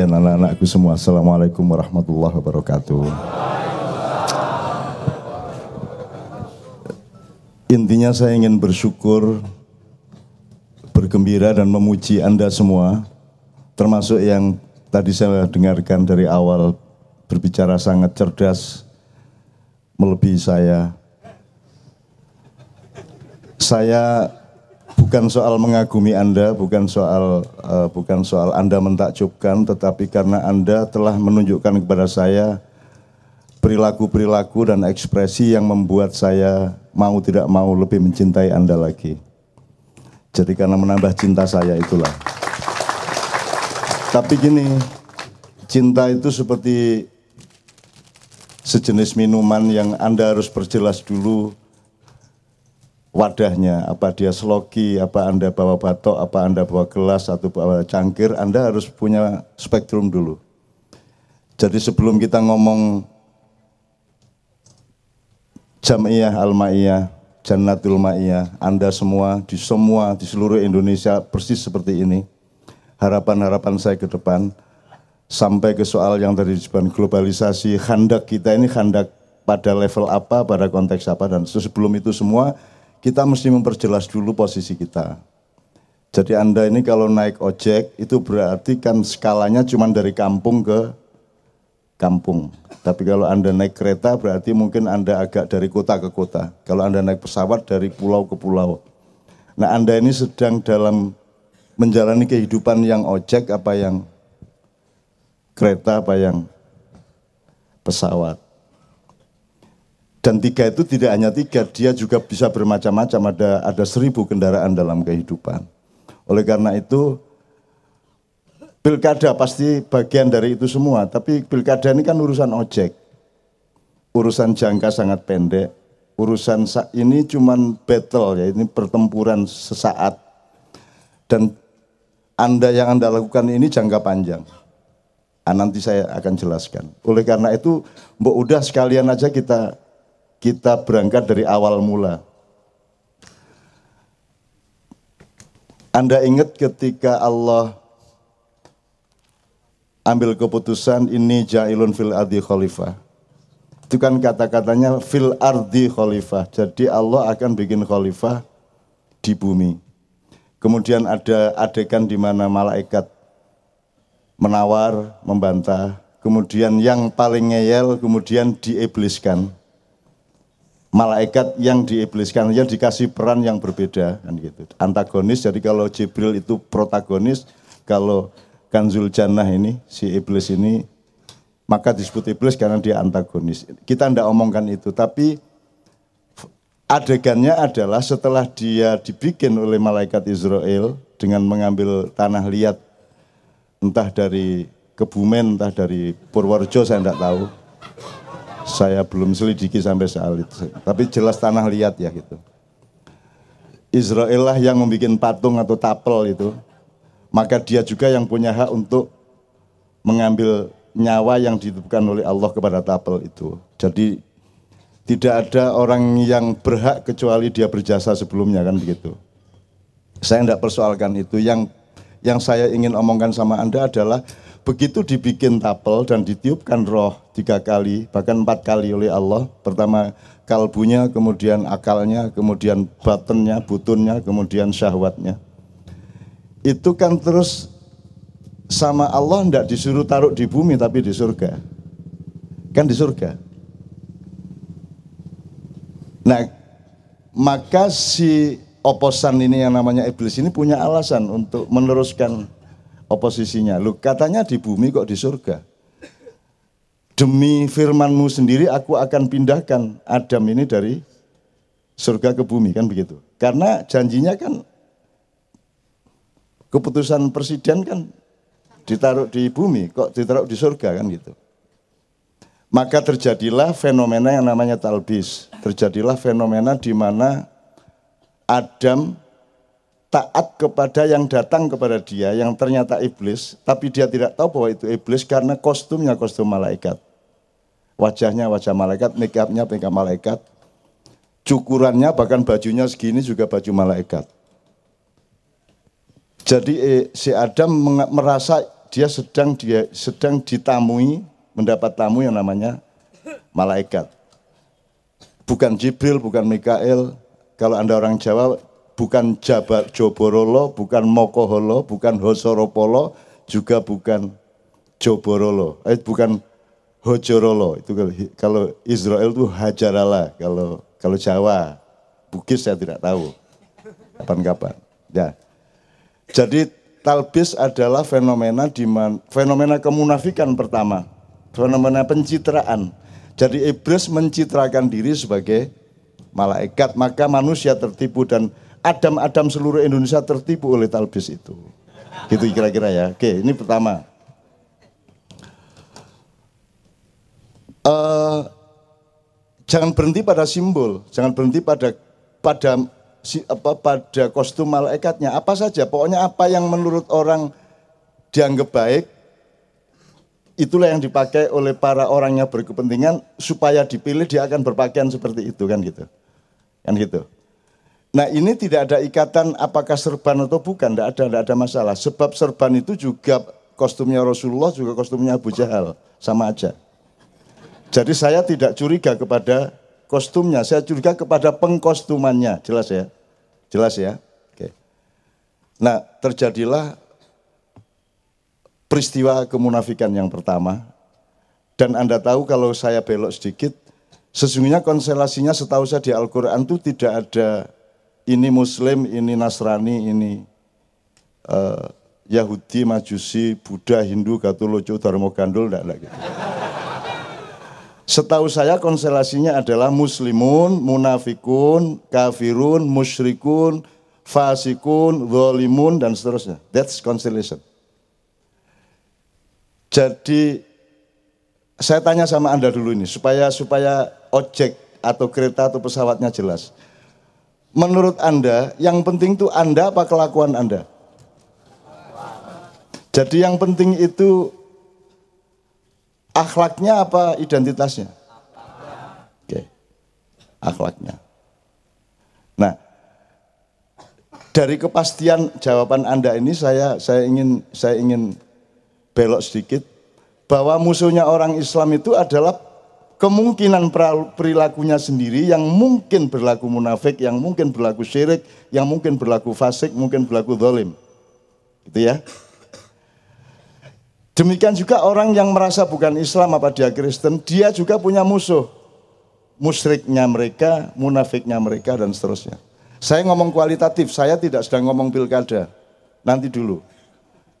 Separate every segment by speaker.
Speaker 1: sekalian, anak-anakku semua. Assalamualaikum warahmatullahi wabarakatuh. Intinya saya ingin bersyukur, bergembira dan memuji Anda semua, termasuk yang tadi saya dengarkan dari awal berbicara sangat cerdas, melebihi saya. Saya bukan soal mengagumi Anda, bukan soal uh, bukan soal Anda mentakjubkan, tetapi karena Anda telah menunjukkan kepada saya perilaku-perilaku dan ekspresi yang membuat saya mau tidak mau lebih mencintai Anda lagi. Jadi karena menambah cinta saya itulah. Tapi gini, cinta itu seperti sejenis minuman yang Anda harus perjelas dulu wadahnya, apa dia slogi, apa Anda bawa batok, apa Anda bawa gelas atau bawa cangkir, Anda harus punya spektrum dulu. Jadi sebelum kita ngomong Jamiyah Al-Ma'iyah, Jannatul Ma'iyah, Anda semua di semua di seluruh Indonesia persis seperti ini. Harapan-harapan saya ke depan sampai ke soal yang tadi disebut globalisasi, handak kita ini handak pada level apa, pada konteks apa dan sebelum itu semua kita mesti memperjelas dulu posisi kita. Jadi Anda ini kalau naik ojek itu berarti kan skalanya cuma dari kampung ke kampung. Tapi kalau Anda naik kereta berarti mungkin Anda agak dari kota ke kota. Kalau Anda naik pesawat dari pulau ke pulau. Nah Anda ini sedang dalam menjalani kehidupan yang ojek apa yang kereta apa yang pesawat. Dan tiga itu tidak hanya tiga, dia juga bisa bermacam-macam, ada, ada seribu kendaraan dalam kehidupan. Oleh karena itu, Pilkada pasti bagian dari itu semua, tapi pilkada ini kan urusan ojek. Urusan jangka sangat pendek, urusan ini cuman battle ya, ini pertempuran sesaat. Dan Anda yang Anda lakukan ini jangka panjang. Nah, nanti saya akan jelaskan. Oleh karena itu, Mbok udah sekalian aja kita kita berangkat dari awal mula. Anda ingat ketika Allah ambil keputusan ini jailun fil ardi khalifah. Itu kan kata-katanya fil ardi khalifah. Jadi Allah akan bikin khalifah di bumi. Kemudian ada adegan di mana malaikat menawar, membantah. Kemudian yang paling ngeyel kemudian diibliskan. Malaikat yang diibliskan yang dikasih peran yang berbeda kan gitu. Antagonis jadi kalau Jibril itu protagonis, kalau Kanzul Jannah ini, si iblis ini, maka disebut iblis karena dia antagonis. Kita tidak omongkan itu, tapi adegannya adalah setelah dia dibikin oleh malaikat Israel dengan mengambil tanah liat, entah dari Kebumen, entah dari Purworejo, saya tidak tahu. Saya belum selidiki sampai saat itu, tapi jelas tanah liat ya gitu. Israel lah yang membuat patung atau tapel itu, maka dia juga yang punya hak untuk mengambil nyawa yang dititipkan oleh Allah kepada tapel itu. Jadi tidak ada orang yang berhak kecuali dia berjasa sebelumnya kan begitu. Saya tidak persoalkan itu. Yang yang saya ingin omongkan sama Anda adalah begitu dibikin tapel dan ditiupkan roh tiga kali, bahkan empat kali oleh Allah. Pertama kalbunya, kemudian akalnya, kemudian batennya, butunnya, kemudian syahwatnya itu kan terus sama Allah tidak disuruh taruh di bumi tapi di surga. Kan di surga. Nah, maka si oposan ini yang namanya iblis ini punya alasan untuk meneruskan oposisinya. Lu katanya di bumi kok di surga. Demi firmanmu sendiri aku akan pindahkan Adam ini dari surga ke bumi kan begitu. Karena janjinya kan keputusan presiden kan ditaruh di bumi, kok ditaruh di surga kan gitu. Maka terjadilah fenomena yang namanya talbis. Terjadilah fenomena di mana Adam taat kepada yang datang kepada dia, yang ternyata iblis, tapi dia tidak tahu bahwa itu iblis karena kostumnya kostum malaikat. Wajahnya wajah malaikat, make upnya make up malaikat, cukurannya bahkan bajunya segini juga baju malaikat. Jadi eh, si Adam merasa dia sedang dia sedang ditamui mendapat tamu yang namanya malaikat. Bukan Jibril, bukan Mikael. Kalau Anda orang Jawa, bukan Jabar Joborolo, bukan Mokoholo, bukan Hosoropolo, juga bukan Joborolo. Eh, bukan Hojorolo. Itu kalau Israel itu Hajarala. Kalau kalau Jawa, Bugis saya tidak tahu. Kapan-kapan. Ya. Jadi talbis adalah fenomena di fenomena kemunafikan pertama, fenomena pencitraan. Jadi iblis mencitrakan diri sebagai malaikat, maka manusia tertipu dan Adam-Adam seluruh Indonesia tertipu oleh talbis itu. Gitu kira-kira ya. Oke, ini pertama. Uh, jangan berhenti pada simbol, jangan berhenti pada pada si, apa, pada kostum malaikatnya. Apa saja, pokoknya apa yang menurut orang dianggap baik, itulah yang dipakai oleh para orang yang berkepentingan supaya dipilih dia akan berpakaian seperti itu kan gitu. Kan gitu. Nah ini tidak ada ikatan apakah serban atau bukan, tidak ada, tidak ada masalah. Sebab serban itu juga kostumnya Rasulullah, juga kostumnya Abu Jahal, sama aja. Jadi saya tidak curiga kepada kostumnya, saya curiga kepada pengkostumannya, jelas ya? Jelas ya? Oke. Nah, terjadilah peristiwa kemunafikan yang pertama. Dan Anda tahu kalau saya belok sedikit, sesungguhnya konstelasinya setahu saya di Al-Quran itu tidak ada ini Muslim, ini Nasrani, ini uh, Yahudi, Majusi, Buddha, Hindu, Katolik, Dharma Gandul, tidak ada gitu. Setahu saya konstelasinya adalah muslimun, munafikun, kafirun, musyrikun, fasikun, zolimun, dan seterusnya. That's constellation. Jadi saya tanya sama Anda dulu ini, supaya supaya ojek atau kereta atau pesawatnya jelas. Menurut Anda, yang penting itu Anda apa kelakuan Anda? Jadi yang penting itu Akhlaknya apa identitasnya? Oke. Akhlaknya. Nah, dari kepastian jawaban Anda ini saya saya ingin saya ingin belok sedikit bahwa musuhnya orang Islam itu adalah kemungkinan perilakunya sendiri yang mungkin berlaku munafik, yang mungkin berlaku syirik, yang mungkin berlaku fasik, mungkin berlaku zalim. Gitu ya. Demikian juga orang yang merasa bukan Islam apa dia Kristen, dia juga punya musuh. Musyriknya mereka, munafiknya mereka dan seterusnya. Saya ngomong kualitatif, saya tidak sedang ngomong pilkada. Nanti dulu.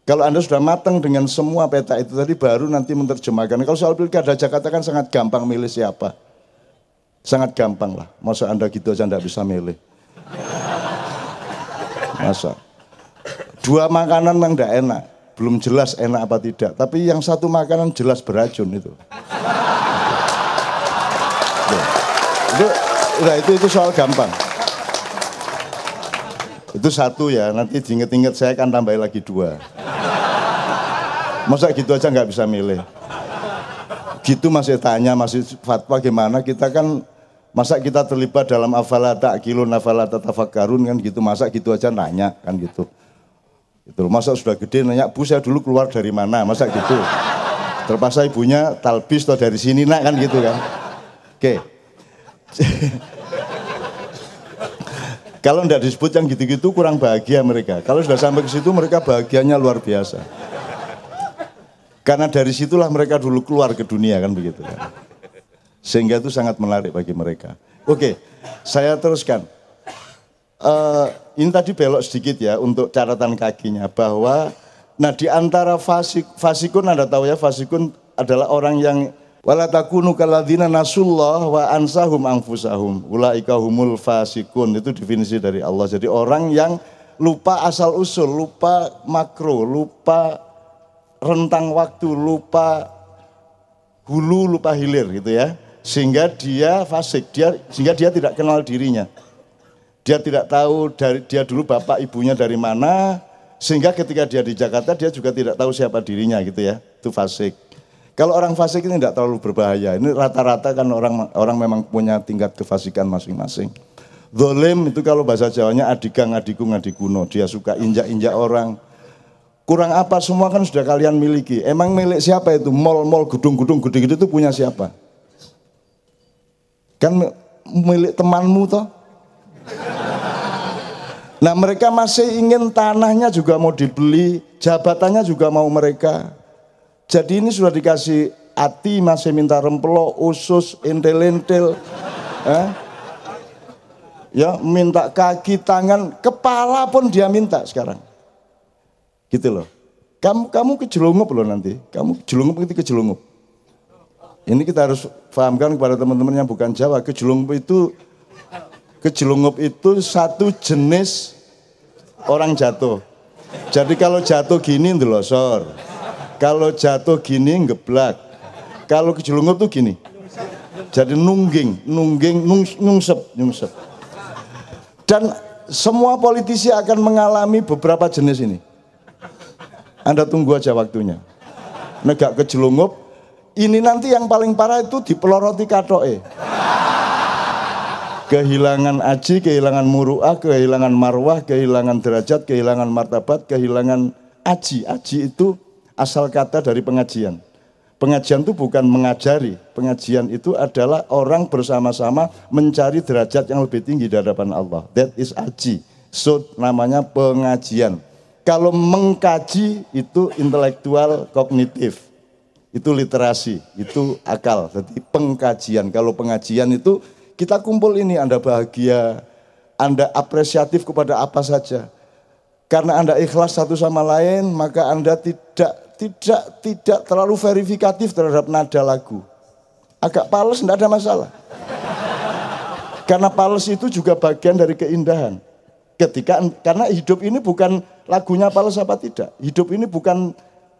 Speaker 1: Kalau Anda sudah matang dengan semua peta itu tadi baru nanti menerjemahkan. Kalau soal pilkada Jakarta kan sangat gampang milih siapa. Sangat gampang lah. Masa Anda gitu aja tidak bisa milih. Masa. Dua makanan yang tidak enak belum jelas enak apa tidak. Tapi yang satu makanan jelas beracun itu. itu, itu, itu soal gampang. Itu satu ya, nanti diinget-inget saya akan tambah lagi dua. Masa gitu aja nggak bisa milih. Gitu masih tanya, masih fatwa gimana, kita kan masa kita terlibat dalam afala ta'kilun afala tatafakkarun kan gitu, masa gitu aja nanya kan gitu. Gitu Masa sudah gede nanya, Bu saya dulu keluar dari mana? Masa gitu. Terpaksa ibunya talbis atau dari sini nak kan gitu kan. Oke. Kalau tidak disebut yang gitu-gitu kurang bahagia mereka. Kalau sudah sampai ke situ mereka bahagianya luar biasa. Karena dari situlah mereka dulu keluar ke dunia kan begitu kan. Sehingga itu sangat menarik bagi mereka. Oke, saya teruskan. Uh, ini tadi belok sedikit ya untuk catatan kakinya bahwa nah di antara fasik fasikun Anda tahu ya fasikun adalah orang yang wala takunu kalladzina nasullah wa ansahum anfusahum ulaika humul fasikun itu definisi dari Allah. Jadi orang yang lupa asal usul, lupa makro, lupa rentang waktu, lupa hulu, lupa hilir gitu ya. Sehingga dia fasik, dia sehingga dia tidak kenal dirinya. Dia tidak tahu dari dia dulu bapak ibunya dari mana, sehingga ketika dia di Jakarta dia juga tidak tahu siapa dirinya gitu ya. Itu fasik. Kalau orang fasik ini tidak terlalu berbahaya. Ini rata-rata kan orang orang memang punya tingkat kefasikan masing-masing. Zolim itu kalau bahasa Jawanya adigang adiku ngadikuno. Dia suka injak-injak orang. Kurang apa semua kan sudah kalian miliki. Emang milik siapa itu? Mall-mall, gedung-gedung gede-gede itu punya siapa? Kan milik temanmu toh? Nah mereka masih ingin tanahnya juga mau dibeli, jabatannya juga mau mereka. Jadi ini sudah dikasih hati masih minta rempelo, usus, entel-entel. Eh? Ya, minta kaki, tangan, kepala pun dia minta sekarang. Gitu loh. Kamu kamu kejelungup loh nanti. Kamu jelungup itu kejelungup. Ini kita harus pahamkan kepada teman-teman yang bukan Jawa. Kejelungup itu Kejelungup itu satu jenis orang jatuh. Jadi kalau jatuh gini ndelosor. Kalau jatuh gini ngeblak. Kalau kejelungup tuh gini. Jadi nungging, nungging, nung, nungsep, nungsep. Dan semua politisi akan mengalami beberapa jenis ini. Anda tunggu aja waktunya. Negak kejelungup, ini nanti yang paling parah itu dipeloroti katoe kehilangan aji, kehilangan muruah, kehilangan marwah, kehilangan derajat, kehilangan martabat, kehilangan aji. Aji itu asal kata dari pengajian. Pengajian itu bukan mengajari, pengajian itu adalah orang bersama-sama mencari derajat yang lebih tinggi di hadapan Allah. That is aji. So namanya pengajian. Kalau mengkaji itu intelektual kognitif. Itu literasi, itu akal. Jadi pengkajian. Kalau pengajian itu kita kumpul ini, Anda bahagia, Anda apresiatif kepada apa saja. Karena Anda ikhlas satu sama lain, maka Anda tidak tidak tidak terlalu verifikatif terhadap nada lagu. Agak pales tidak ada masalah. Karena pales itu juga bagian dari keindahan. Ketika karena hidup ini bukan lagunya pales apa tidak. Hidup ini bukan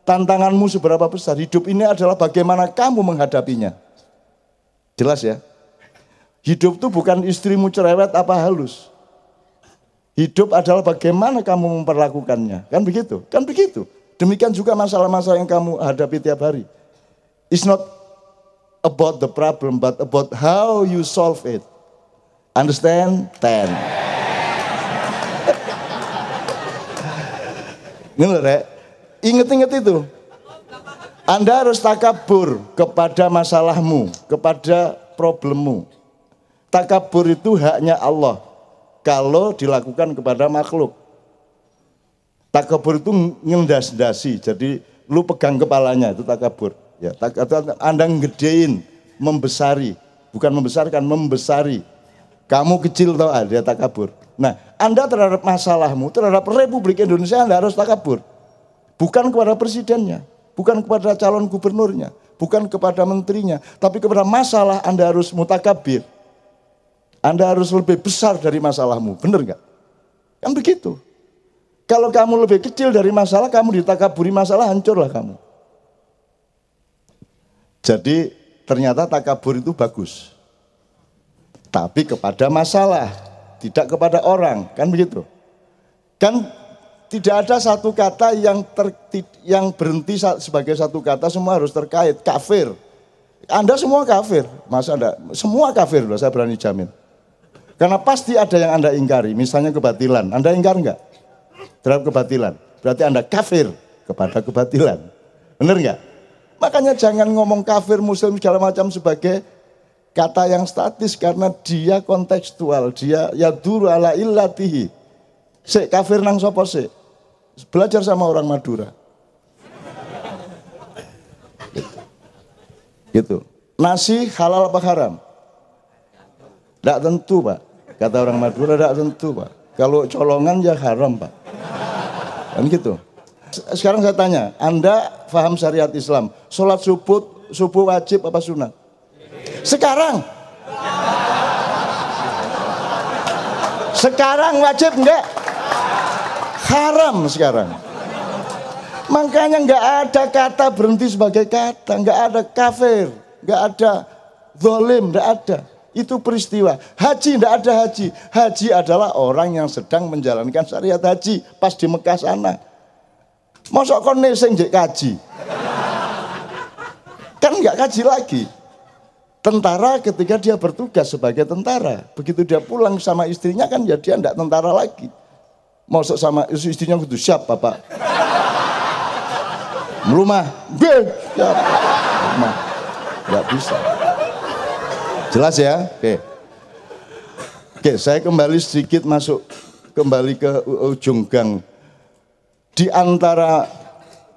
Speaker 1: tantanganmu seberapa besar. Hidup ini adalah bagaimana kamu menghadapinya. Jelas ya? Hidup itu bukan istrimu cerewet apa halus. Hidup adalah bagaimana kamu memperlakukannya. Kan begitu? Kan begitu. Demikian juga masalah-masalah yang kamu hadapi tiap hari. It's not about the problem, but about how you solve it. Understand? Ten. Ini loh, Rek. Ingat-ingat itu. Anda harus takabur kepada masalahmu, kepada problemmu. Takabur itu haknya Allah kalau dilakukan kepada makhluk. Takabur itu ngendas-dasi, jadi lu pegang kepalanya itu takabur. Ya, tak, anda ngedein, membesari, bukan membesarkan, membesari. Kamu kecil tau ah, takabur. Nah, Anda terhadap masalahmu, terhadap Republik Indonesia Anda harus takabur. Bukan kepada presidennya, bukan kepada calon gubernurnya, bukan kepada menterinya, tapi kepada masalah Anda harus mutakabir. Anda harus lebih besar dari masalahmu. Benar nggak? Kan begitu. Kalau kamu lebih kecil dari masalah, kamu ditakaburi masalah, hancurlah kamu. Jadi ternyata takabur itu bagus. Tapi kepada masalah, tidak kepada orang, kan begitu. Kan tidak ada satu kata yang ter, yang berhenti sebagai satu kata semua harus terkait kafir. Anda semua kafir, masa Anda semua kafir loh, saya berani jamin. Karena pasti ada yang Anda ingkari, misalnya kebatilan. Anda ingkar enggak? Terhadap kebatilan. Berarti Anda kafir kepada kebatilan. Benar enggak? Makanya jangan ngomong kafir, muslim, segala macam sebagai kata yang statis karena dia kontekstual, dia ya duru ala illatihi. Se kafir nang sopo se. Belajar sama orang Madura. Gitu. gitu. Nasi halal apa haram? Tidak tentu Pak. Kata orang Madura tidak tentu Pak. Kalau colongan ya haram Pak. Kan gitu. Sekarang saya tanya, Anda paham syariat Islam, sholat subuh, subuh wajib apa sunat? Sekarang. Sekarang wajib enggak? Haram sekarang. Makanya enggak ada kata berhenti sebagai kata, enggak ada kafir, enggak ada zolim, enggak ada. Itu peristiwa. Haji tidak ada haji. Haji adalah orang yang sedang menjalankan syariat haji pas di Mekah sana. Masa kon neseng jek kaji. Kan nggak kaji lagi. Tentara ketika dia bertugas sebagai tentara, begitu dia pulang sama istrinya kan ya dia tidak tentara lagi. Masuk sama istrinya gitu siap bapak. Rumah, B, ya, rumah. Nggak bisa. Jelas ya? Oke. Oke, saya kembali sedikit masuk kembali ke ujung gang. Di antara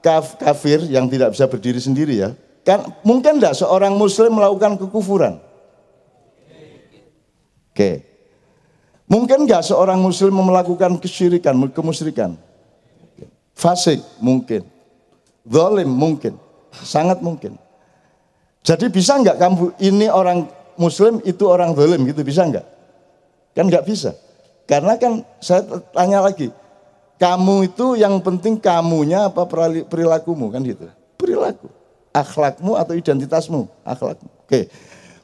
Speaker 1: kaf, kafir yang tidak bisa berdiri sendiri ya, kan mungkin enggak seorang muslim melakukan kekufuran? Oke. Mungkin enggak seorang muslim melakukan kesyirikan, kemusyrikan? Fasik mungkin. Zalim mungkin. Sangat mungkin. Jadi bisa enggak kamu ini orang muslim itu orang zalim gitu bisa enggak? Kan enggak bisa. Karena kan saya tanya lagi, kamu itu yang penting kamunya apa perilakumu kan gitu. Perilaku, akhlakmu atau identitasmu, akhlakmu. Oke.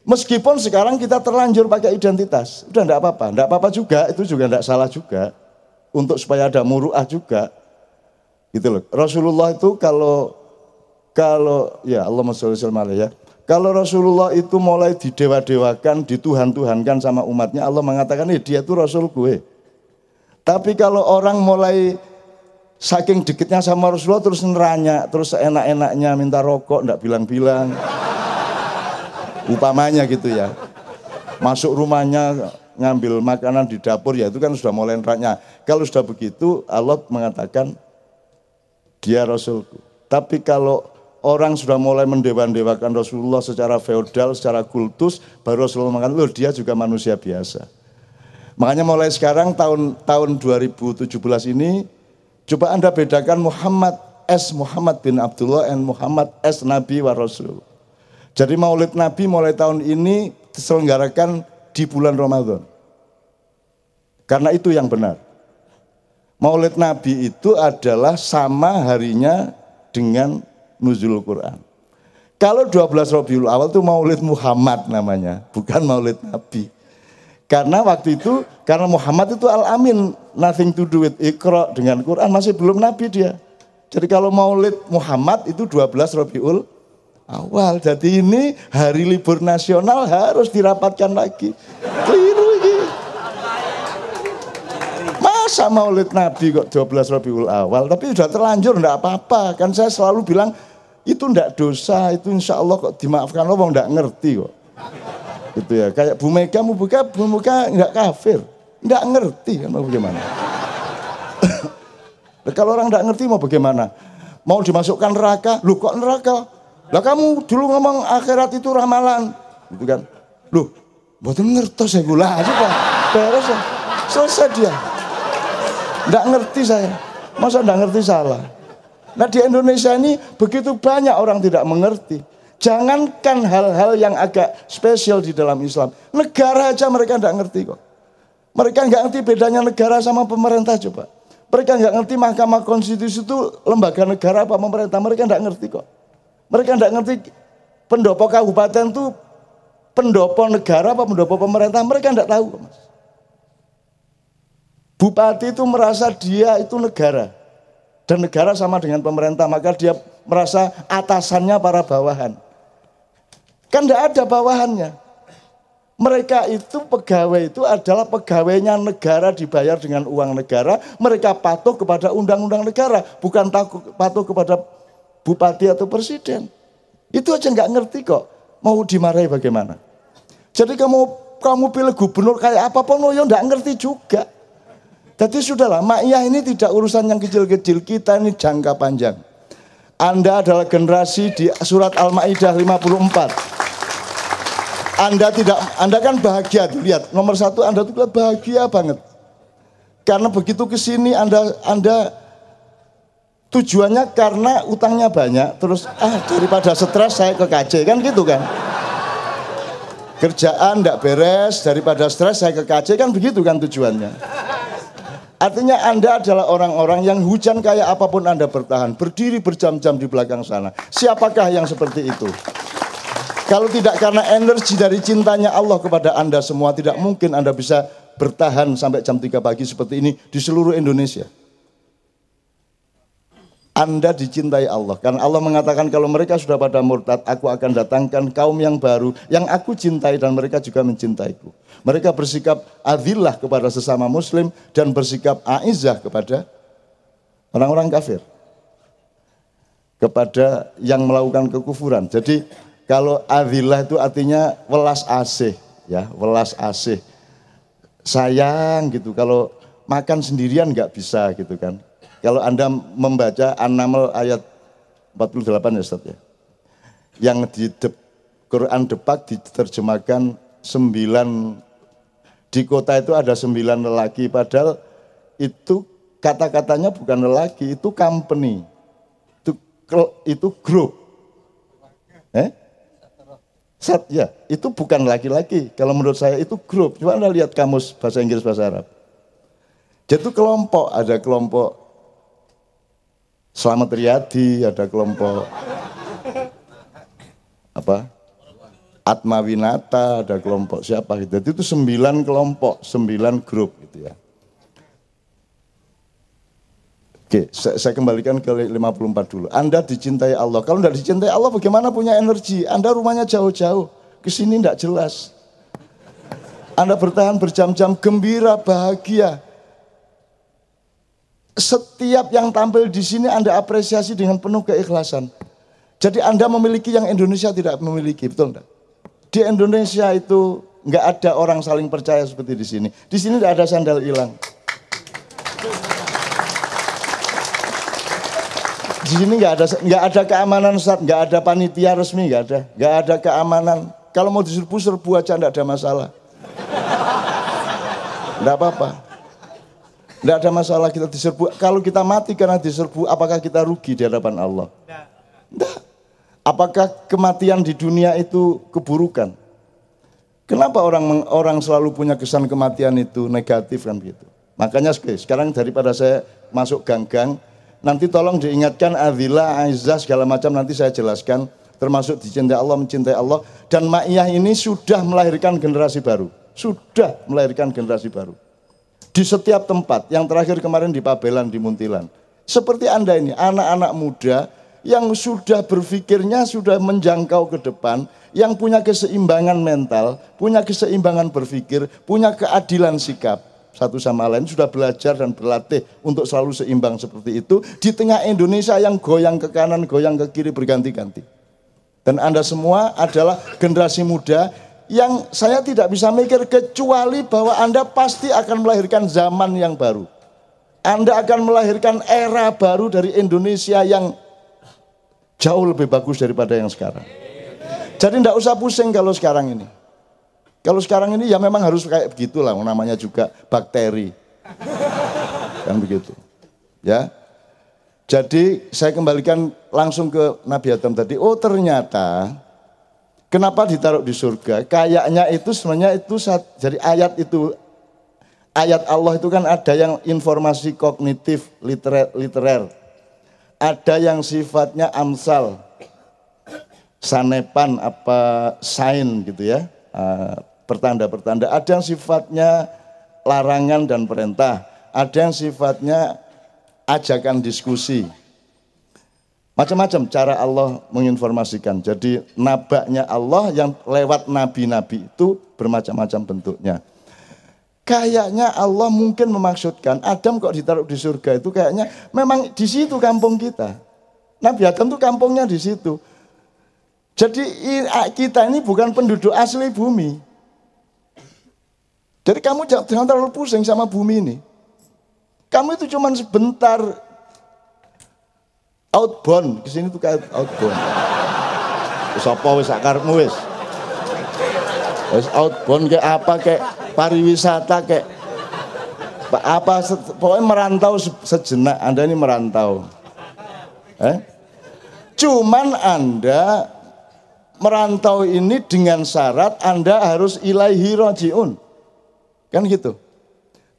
Speaker 1: Meskipun sekarang kita terlanjur pakai identitas, udah enggak apa-apa, enggak apa-apa juga, itu juga enggak salah juga. Untuk supaya ada muruah juga. Gitu loh. Rasulullah itu kalau kalau ya Allah ya kalau Rasulullah itu mulai didewa-dewakan, dituhan-tuhankan sama umatnya, Allah mengatakan, eh, dia itu Rasul gue. Tapi kalau orang mulai saking dekitnya sama Rasulullah terus neranya, terus enak-enaknya minta rokok, enggak bilang-bilang. Upamanya gitu ya. Masuk rumahnya ngambil makanan di dapur ya itu kan sudah mulai neraknya. Kalau sudah begitu Allah mengatakan dia Rasulku. Tapi kalau orang sudah mulai mendewa-dewakan Rasulullah secara feodal, secara kultus, baru Rasulullah mengatakan, loh dia juga manusia biasa. Makanya mulai sekarang tahun tahun 2017 ini, coba Anda bedakan Muhammad S. Muhammad bin Abdullah dan Muhammad S. Nabi wa Rasul. Jadi maulid Nabi mulai tahun ini diselenggarakan di bulan Ramadan. Karena itu yang benar. Maulid Nabi itu adalah sama harinya dengan nuzul Quran. Kalau 12 Rabiul Awal itu Maulid Muhammad namanya, bukan Maulid Nabi. Karena waktu itu, karena Muhammad itu Al-Amin, nothing to do with Iqra dengan Quran, masih belum Nabi dia. Jadi kalau Maulid Muhammad itu 12 Rabiul Awal. Jadi ini hari libur nasional harus dirapatkan lagi. Keliru ini. Masa maulid Nabi kok 12 Rabiul Awal, tapi sudah terlanjur enggak apa-apa. Kan saya selalu bilang itu ndak dosa, itu insya Allah kok dimaafkan Allah, ndak ngerti kok. Gitu ya, kayak Bu Mega mau buka, Bu Mega nggak kafir, nggak ngerti kan mau bagaimana. Kalau orang nggak ngerti mau bagaimana? Mau dimasukkan neraka, lu kok neraka? Lah kamu dulu ngomong akhirat itu ramalan, gitu kan? Lu, buat ngerti saya gula aja pak, beres ya, selesai dia. Nggak ngerti saya, masa nggak ngerti salah? Nah di Indonesia ini begitu banyak orang tidak mengerti. Jangankan hal-hal yang agak spesial di dalam Islam. Negara aja mereka tidak ngerti kok. Mereka nggak ngerti bedanya negara sama pemerintah coba. Mereka nggak ngerti Mahkamah Konstitusi itu lembaga negara apa pemerintah. Mereka nggak ngerti kok. Mereka nggak ngerti pendopo kabupaten itu pendopo negara apa pendopo pemerintah. Mereka nggak tahu mas. Bupati itu merasa dia itu negara dan negara sama dengan pemerintah, maka dia merasa atasannya para bawahan. Kan tidak ada bawahannya. Mereka itu pegawai itu adalah pegawainya negara dibayar dengan uang negara. Mereka patuh kepada undang-undang negara, bukan patuh kepada bupati atau presiden. Itu aja nggak ngerti kok. Mau dimarahi bagaimana? Jadi kamu kamu pilih gubernur kayak apa pun, lo ya nggak ngerti juga. Jadi sudahlah, makyah ini tidak urusan yang kecil-kecil, kita ini jangka panjang. Anda adalah generasi di surat Al-Maidah 54. Anda tidak, Anda kan bahagia lihat nomor satu Anda tuh bahagia banget. Karena begitu ke sini Anda, Anda tujuannya karena utangnya banyak, terus ah daripada stres saya ke KC kan gitu kan. Kerjaan tidak beres, daripada stres saya ke KC kan begitu kan tujuannya. Artinya Anda adalah orang-orang yang hujan kayak apa pun Anda bertahan, berdiri berjam-jam di belakang sana. Siapakah yang seperti itu? Kalau tidak karena energi dari cintanya Allah kepada Anda semua, tidak mungkin Anda bisa bertahan sampai jam 3 pagi seperti ini di seluruh Indonesia. Anda dicintai Allah. Karena Allah mengatakan kalau mereka sudah pada murtad, aku akan datangkan kaum yang baru yang aku cintai dan mereka juga mencintaiku. Mereka bersikap adillah kepada sesama muslim dan bersikap aizah kepada orang-orang kafir. kepada yang melakukan kekufuran. Jadi kalau adillah itu artinya welas asih, ya, welas asih. Sayang gitu. Kalau makan sendirian nggak bisa gitu kan. Kalau Anda membaca An-Naml ayat 48 ya Ustaz ya. Yang di de, Quran Depak diterjemahkan sembilan di kota itu ada sembilan lelaki padahal itu kata-katanya bukan lelaki itu company itu itu grup eh Sat, ya, itu bukan laki-laki. Kalau menurut saya itu grup. Coba Anda lihat kamus bahasa Inggris, bahasa Arab. Jadi itu kelompok, ada kelompok Selamat Riyadi, ada kelompok apa? Atma Winata, ada kelompok siapa gitu. Jadi itu sembilan kelompok, sembilan grup gitu ya. Oke, saya, saya kembalikan ke 54 dulu. Anda dicintai Allah. Kalau tidak dicintai Allah bagaimana punya energi? Anda rumahnya jauh-jauh, ke sini tidak jelas. Anda bertahan berjam-jam gembira, bahagia setiap yang tampil di sini Anda apresiasi dengan penuh keikhlasan. Jadi Anda memiliki yang Indonesia tidak memiliki, betul enggak? Di Indonesia itu nggak ada orang saling percaya seperti di sini. Di sini tidak ada sandal hilang. Di sini nggak ada nggak ada keamanan saat nggak ada panitia resmi, nggak ada, nggak ada keamanan. Kalau mau diserbu serbu aja nggak ada masalah. Nggak apa-apa. Tidak ada masalah kita diserbu. Kalau kita mati karena diserbu, apakah kita rugi di hadapan Allah? Tidak. Apakah kematian di dunia itu keburukan? Kenapa orang orang selalu punya kesan kematian itu negatif kan begitu? Makanya sekarang daripada saya masuk gang-gang, nanti tolong diingatkan adillah, aizah segala macam nanti saya jelaskan termasuk dicintai Allah, mencintai Allah dan Ma'iyah ini sudah melahirkan generasi baru. Sudah melahirkan generasi baru di setiap tempat. Yang terakhir kemarin di Pabelan, di Muntilan. Seperti Anda ini, anak-anak muda yang sudah berpikirnya sudah menjangkau ke depan, yang punya keseimbangan mental, punya keseimbangan berpikir, punya keadilan sikap satu sama lain sudah belajar dan berlatih untuk selalu seimbang seperti itu di tengah Indonesia yang goyang ke kanan, goyang ke kiri berganti-ganti. Dan Anda semua adalah generasi muda yang saya tidak bisa mikir kecuali bahwa Anda pasti akan melahirkan zaman yang baru. Anda akan melahirkan era baru dari Indonesia yang jauh lebih bagus daripada yang sekarang. Jadi tidak usah pusing kalau sekarang ini. Kalau sekarang ini ya memang harus kayak begitulah, namanya juga bakteri. Kan begitu. Ya. Jadi saya kembalikan langsung ke Nabi Adam tadi. Oh ternyata Kenapa ditaruh di surga? Kayaknya itu sebenarnya itu jadi ayat itu ayat Allah itu kan ada yang informasi kognitif literer, literer. Ada yang sifatnya amsal, sanepan apa sain gitu ya, ah, pertanda-pertanda. Ada yang sifatnya larangan dan perintah. Ada yang sifatnya ajakan diskusi. Macam-macam cara Allah menginformasikan. Jadi nabaknya Allah yang lewat nabi-nabi itu bermacam-macam bentuknya. Kayaknya Allah mungkin memaksudkan Adam kok ditaruh di surga itu kayaknya memang di situ kampung kita. Nabi Adam itu kampungnya di situ. Jadi kita ini bukan penduduk asli bumi. Jadi kamu jangan terlalu pusing sama bumi ini. Kamu itu cuma sebentar outbound ke sini tuh kayak outbound wis apa wis akarmu wis wis outbound kayak apa kayak pariwisata kayak apa pokoknya merantau sejenak anda ini merantau. Eh? Cuman anda merantau ini dengan syarat anda harus ilahi rojiun. Kan gitu?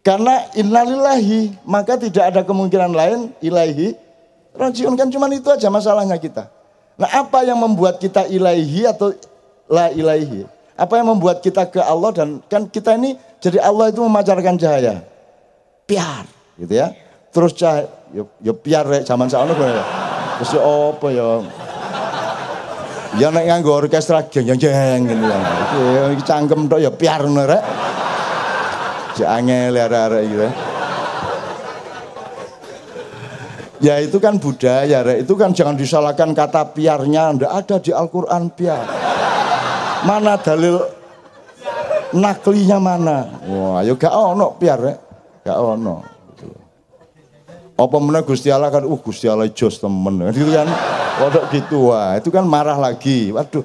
Speaker 1: Karena innalillahi maka tidak ada kemungkinan lain ilahi Rajiun kan cuma itu aja masalahnya kita. Nah apa yang membuat kita ilahi atau la ilahi? Apa yang membuat kita ke Allah dan kan kita ini jadi Allah itu memancarkan cahaya. Piar gitu ya. Terus cahaya, ya, ya piar rek zaman sekarang ya. Terus ya apa ya. Ya nek nganggo orkestra geng jeng jeng gitu ya. Iki cangkem tok ya piar ngono rek. Jek angel arek-arek gitu. Ya. Ya itu kan budaya, Rek. itu kan jangan disalahkan kata piarnya, ndak ada di Al-Quran piar. Mana dalil naklinya mana? Wah, ayo gak ono piar, Rek. gak ono. Apa mana Gusti Allah kan, uh Gusti Allah jos temen, gitu kan. Kodok gitu, wah itu kan marah lagi. Waduh,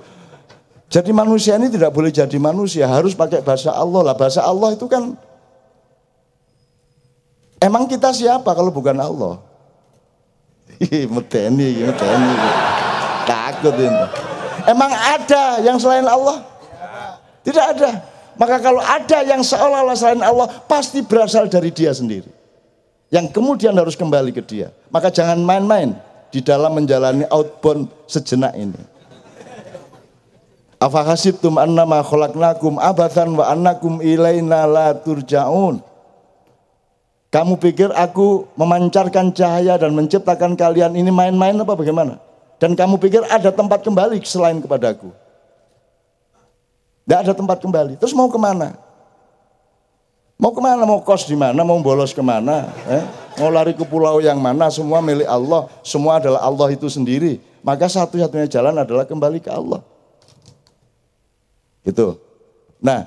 Speaker 1: jadi manusia ini tidak boleh jadi manusia, harus pakai bahasa Allah lah. Bahasa Allah itu kan Emang kita siapa kalau bukan Allah? Medeni, medeni. Takut ini. Emang ada yang selain Allah? Tidak ada. Maka kalau ada yang seolah-olah selain Allah, pasti berasal dari dia sendiri. Yang kemudian harus kembali ke dia. Maka jangan main-main di dalam menjalani outbound sejenak ini. Afahasibtum annama khalaqnakum abathan wa annakum ilaina la turja'un. Kamu pikir aku memancarkan cahaya dan menciptakan kalian ini main-main apa bagaimana? Dan kamu pikir ada tempat kembali selain kepadaku? Tidak ada tempat kembali. Terus mau ke mana? Mau ke mana? Mau kos di mana? Mau bolos ke mana? Eh? Mau lari ke pulau yang mana? Semua milik Allah. Semua adalah Allah itu sendiri. Maka satu-satunya jalan adalah kembali ke Allah. Itu. Nah,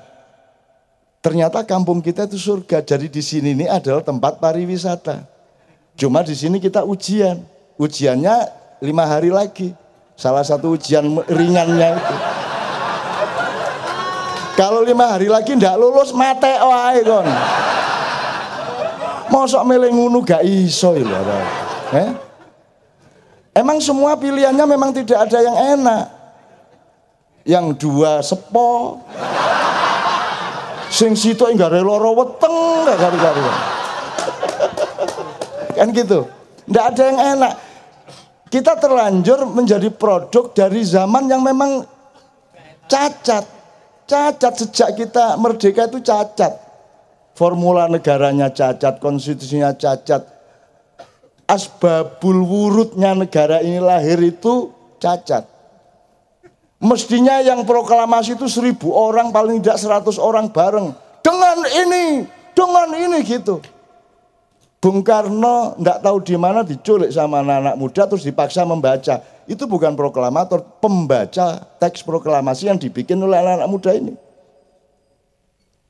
Speaker 1: Ternyata kampung kita itu surga. Jadi di sini ini adalah tempat pariwisata. Cuma di sini kita ujian. Ujiannya lima hari lagi. Salah satu ujian ringannya itu. Kalau lima hari lagi ndak lulus mate wae kon. Mosok milih ngunu gak iso lho. Eh? Emang semua pilihannya memang tidak ada yang enak. Yang dua sepo, Sing situ enggak loro weteng enggak kari-kari. kan gitu. Enggak ada yang enak. Kita terlanjur menjadi produk dari zaman yang memang cacat. Cacat sejak kita merdeka itu cacat. Formula negaranya cacat, konstitusinya cacat. Asbabul wurudnya negara ini lahir itu cacat. Mestinya yang proklamasi itu seribu orang paling tidak seratus orang bareng. Dengan ini, dengan ini gitu. Bung Karno tidak tahu di mana diculik sama anak-anak muda terus dipaksa membaca. Itu bukan proklamator, pembaca teks proklamasi yang dibikin oleh anak-anak muda ini.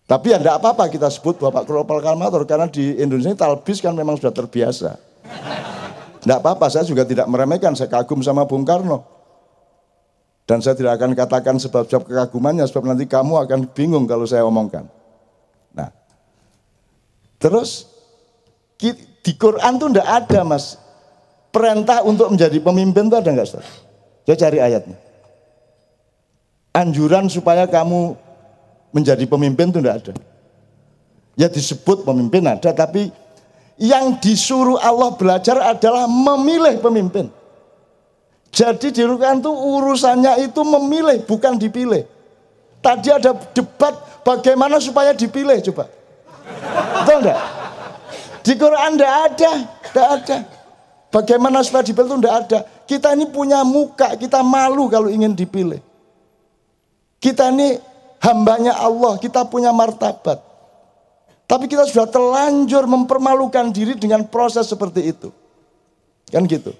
Speaker 1: Tapi ya tidak apa-apa kita sebut Bapak proklamator karena di Indonesia talbis kan memang sudah terbiasa. Tidak apa-apa, saya juga tidak meremehkan, saya kagum sama Bung Karno. Dan saya tidak akan katakan sebab-sebab kekagumannya, sebab nanti kamu akan bingung kalau saya omongkan. Nah, terus di Quran tuh tidak ada mas perintah untuk menjadi pemimpin itu ada nggak Ustaz? Saya cari ayatnya. Anjuran supaya kamu menjadi pemimpin itu tidak ada. Ya disebut pemimpin ada, tapi yang disuruh Allah belajar adalah memilih pemimpin. Jadi di Rukan itu urusannya itu memilih bukan dipilih. Tadi ada debat bagaimana supaya dipilih coba. Betul enggak? Di Quran enggak ada, enggak ada. Bagaimana supaya dipilih itu enggak ada. Kita ini punya muka, kita malu kalau ingin dipilih. Kita ini hambanya Allah, kita punya martabat. Tapi kita sudah terlanjur mempermalukan diri dengan proses seperti itu. Kan gitu.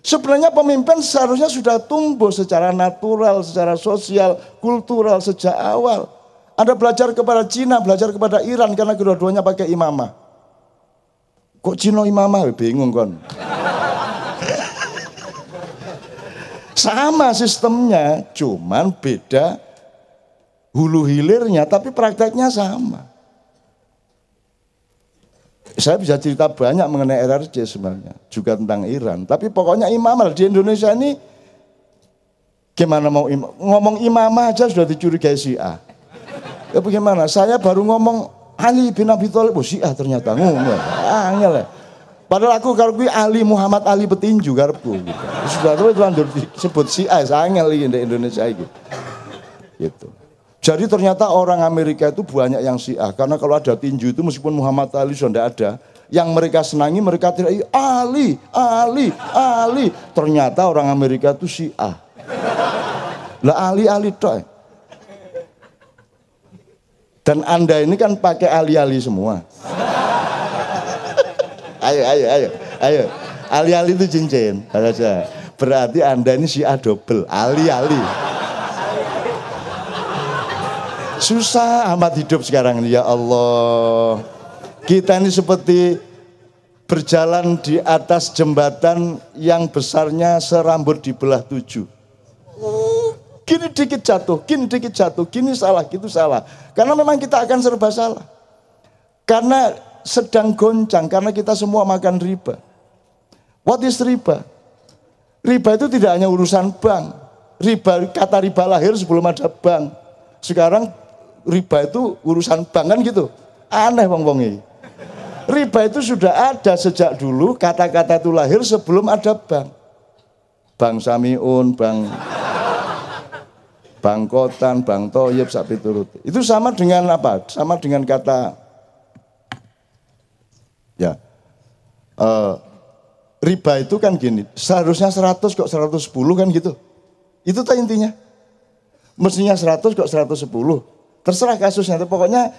Speaker 1: Sebenarnya pemimpin seharusnya sudah tumbuh secara natural, secara sosial, kultural sejak awal. Anda belajar kepada Cina, belajar kepada Iran karena kedua-duanya pakai imamah. Kok Cina imamah? Bingung kan. Sama sistemnya, cuman beda hulu hilirnya, tapi prakteknya sama. Saya bisa cerita banyak mengenai RRC sebenarnya, juga tentang Iran. Tapi pokoknya imamah di Indonesia ini gimana mau imam, ngomong imamah aja sudah dicurigai A. Ya bagaimana? Saya baru ngomong Ali bin Abi Thalib, oh Syiah ternyata ngomong. Ah, ya. Padahal aku kalau gue Ali Muhammad Ali petinju garpu gitu. Sudah terus disebut Syiah, saya lagi di Indonesia gitu. Gitu. Jadi ternyata orang Amerika itu banyak yang syiah. Karena kalau ada tinju itu meskipun Muhammad Ali sudah tidak ada. Yang mereka senangi mereka tidak Ali, Ali, Ali. Ternyata orang Amerika itu syiah. Lah Ali, Ali toh. Dan anda ini kan pakai ali-ali semua. ayo, ayo, ayo, ayo. Ali-ali itu cincin. Saja. Berarti Anda ini si A double. Ali-ali. Susah amat hidup sekarang ini ya Allah. Kita ini seperti berjalan di atas jembatan yang besarnya serambut dibelah tujuh. Gini dikit jatuh, gini dikit jatuh, gini salah, gitu salah. Karena memang kita akan serba salah. Karena sedang goncang, karena kita semua makan riba. What is riba? Riba itu tidak hanya urusan bank. Riba, kata riba lahir sebelum ada bank. Sekarang riba itu urusan bank kan gitu. Aneh bang bang ini. Riba itu sudah ada sejak dulu, kata-kata itu lahir sebelum ada bank. Bank Samiun, Bangkotan, Bang Toyib, sapi turut. Itu sama dengan apa? Sama dengan kata ya uh, riba itu kan gini, seharusnya 100 kok 110 kan gitu. Itu tak intinya. Mestinya 100 kok 110. Terserah kasusnya, tapi pokoknya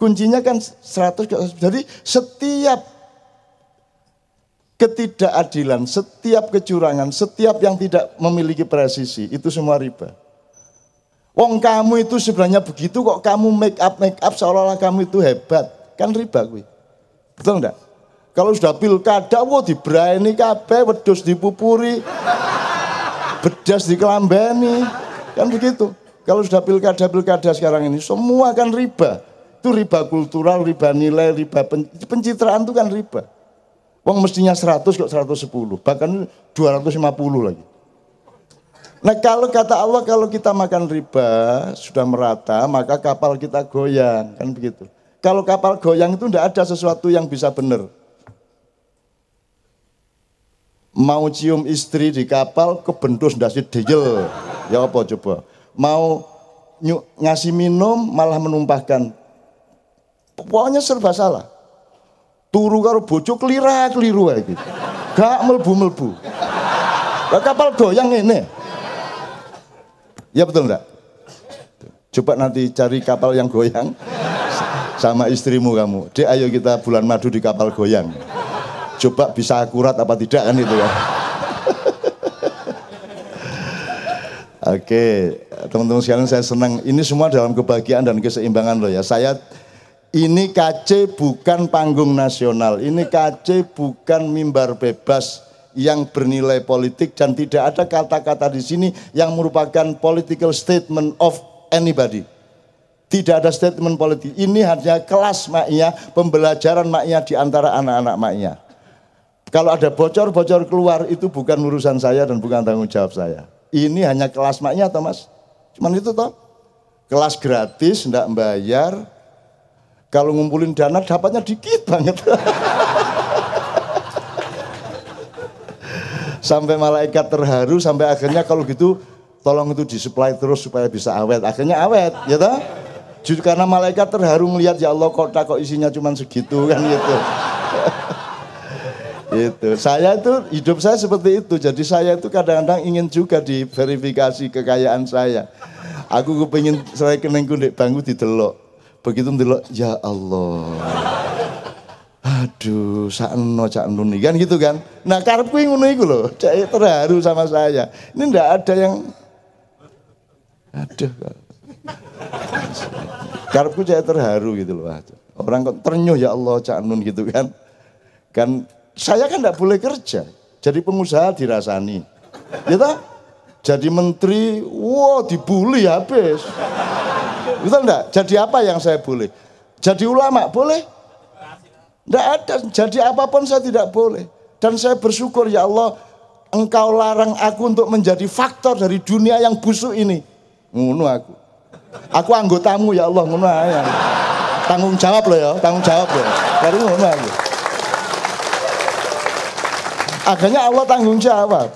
Speaker 1: kuncinya kan 100 kok. Jadi setiap ketidakadilan, setiap kecurangan, setiap yang tidak memiliki presisi, itu semua riba. Wong kamu itu sebenarnya begitu kok kamu make up make up seolah-olah kamu itu hebat. Kan riba gue. Betul enggak? Kalau sudah pilkada, wah diberani kabeh, wedus dipupuri, bedas dikelambani. Kan begitu. Kalau sudah pilkada-pilkada sekarang ini, semua kan riba. Itu riba kultural, riba nilai, riba pencitraan itu kan riba. Wong mestinya 100 kok 110, bahkan 250 lagi. Nah kalau kata Allah kalau kita makan riba sudah merata maka kapal kita goyang kan begitu. Kalau kapal goyang itu tidak ada sesuatu yang bisa benar. Mau cium istri di kapal kebentus si dijel. Ya apa coba. Mau ngasih minum malah menumpahkan. Pokoknya serba salah. Turu karo bojo kelira keliru gitu. Gak melbu-melbu. kapal goyang ini. Ya betul enggak? Coba nanti cari kapal yang goyang sama istrimu kamu. Dek ayo kita bulan madu di kapal goyang. Coba bisa akurat apa tidak kan itu ya. Oke, teman-teman sekalian saya senang. Ini semua dalam kebahagiaan dan keseimbangan loh ya. Saya ini KC bukan panggung nasional. Ini KC bukan mimbar bebas yang bernilai politik dan tidak ada kata-kata di sini yang merupakan political statement of anybody. Tidak ada statement politik. Ini hanya kelas maknya, pembelajaran maknya di antara anak-anak maknya. Kalau ada bocor-bocor keluar itu bukan urusan saya dan bukan tanggung jawab saya. Ini hanya kelas maknya atau mas? Cuman itu toh. Kelas gratis, tidak bayar. Kalau ngumpulin dana dapatnya dikit banget. sampai malaikat terharu sampai akhirnya kalau gitu tolong itu disuplai terus supaya bisa awet. Akhirnya awet, ya toh? Justru karena malaikat terharu melihat ya Allah kok kok isinya cuma segitu kan gitu. itu. Saya itu hidup saya seperti itu. Jadi saya itu kadang-kadang ingin juga diverifikasi kekayaan saya. Aku kepingin saya kenengku di bangku didelok. Begitu delok, ya Allah. Aduh, sakno cak nuni kan gitu kan. Nah, karepku ngono iku lho, cek terharu sama saya. Ini ndak ada yang Aduh. Karepku cek terharu gitu loh. Orang kok ternyuh ya Allah cak nun gitu kan. Kan saya kan ndak boleh kerja. Jadi pengusaha dirasani. Ya Jadi menteri, wow dibully habis. Betul enggak? Jadi apa yang saya boleh? Jadi ulama boleh? Tidak ada, jadi apa pun saya tidak boleh. Dan saya bersyukur ya Allah, engkau larang aku untuk menjadi faktor dari dunia yang busuk ini. Ngono aku. Aku anggotamu ya Allah, ngono ya. Tanggung jawab loh ya, tanggung jawab loh. Dari ngono aku. Akhirnya Allah tanggung jawab.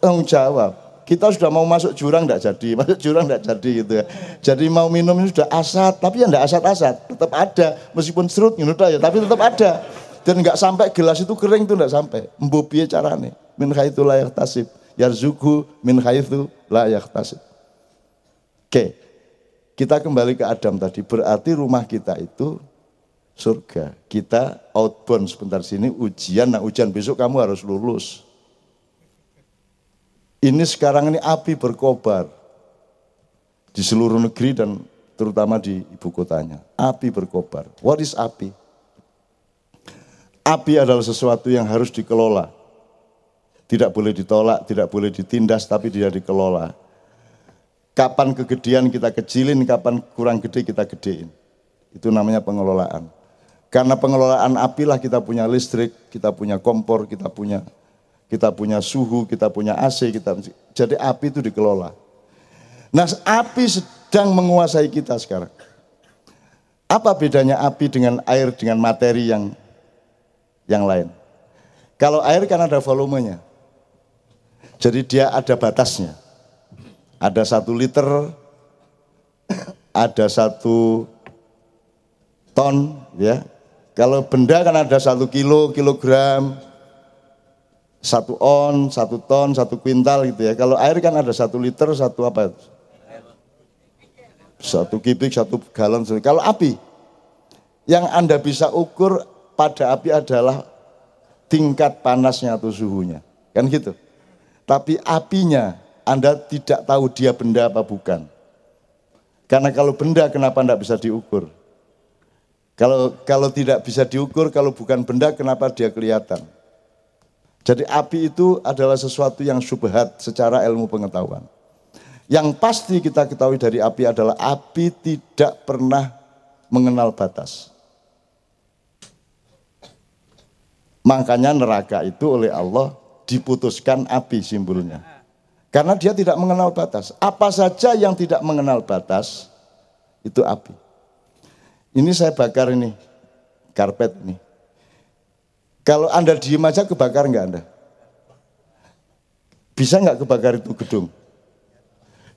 Speaker 1: Tanggung jawab. Kita sudah mau masuk jurang tidak jadi, masuk jurang tidak jadi gitu ya. Jadi mau minum sudah asat, tapi ya tidak asat-asat, tetap ada. Meskipun serut gitu ya, tapi tetap ada. Dan nggak sampai gelas itu kering itu nggak sampai. Mbobie carane. Min khaitu layak tasib. Yarzuku min khaitu layak tasib. Oke, kita kembali ke Adam tadi. Berarti rumah kita itu surga. Kita outbound sebentar sini ujian, nah ujian besok kamu harus lulus. Ini sekarang ini api berkobar di seluruh negeri dan terutama di ibu kotanya. Api berkobar. What is api? Api adalah sesuatu yang harus dikelola. Tidak boleh ditolak, tidak boleh ditindas, tapi dia dikelola. Kapan kegedean kita kecilin, kapan kurang gede kita gedein. Itu namanya pengelolaan. Karena pengelolaan api lah kita punya listrik, kita punya kompor, kita punya kita punya suhu, kita punya AC, kita jadi api itu dikelola. Nah, api sedang menguasai kita sekarang. Apa bedanya api dengan air dengan materi yang yang lain? Kalau air kan ada volumenya. Jadi dia ada batasnya. Ada satu liter, ada satu ton, ya, kalau benda kan ada satu kilo, kilogram, satu on, satu ton, satu kuintal gitu ya. Kalau air kan ada satu liter, satu apa? Satu kubik, satu galon. Kalau api, yang Anda bisa ukur pada api adalah tingkat panasnya atau suhunya. Kan gitu. Tapi apinya, Anda tidak tahu dia benda apa bukan. Karena kalau benda kenapa tidak bisa diukur? Kalau kalau tidak bisa diukur, kalau bukan benda, kenapa dia kelihatan? Jadi api itu adalah sesuatu yang subhat secara ilmu pengetahuan. Yang pasti kita ketahui dari api adalah api tidak pernah mengenal batas. Makanya neraka itu oleh Allah diputuskan api simbolnya. Karena dia tidak mengenal batas. Apa saja yang tidak mengenal batas itu api. Ini saya bakar ini, karpet ini. Kalau Anda diem aja kebakar nggak Anda? Bisa nggak kebakar itu gedung?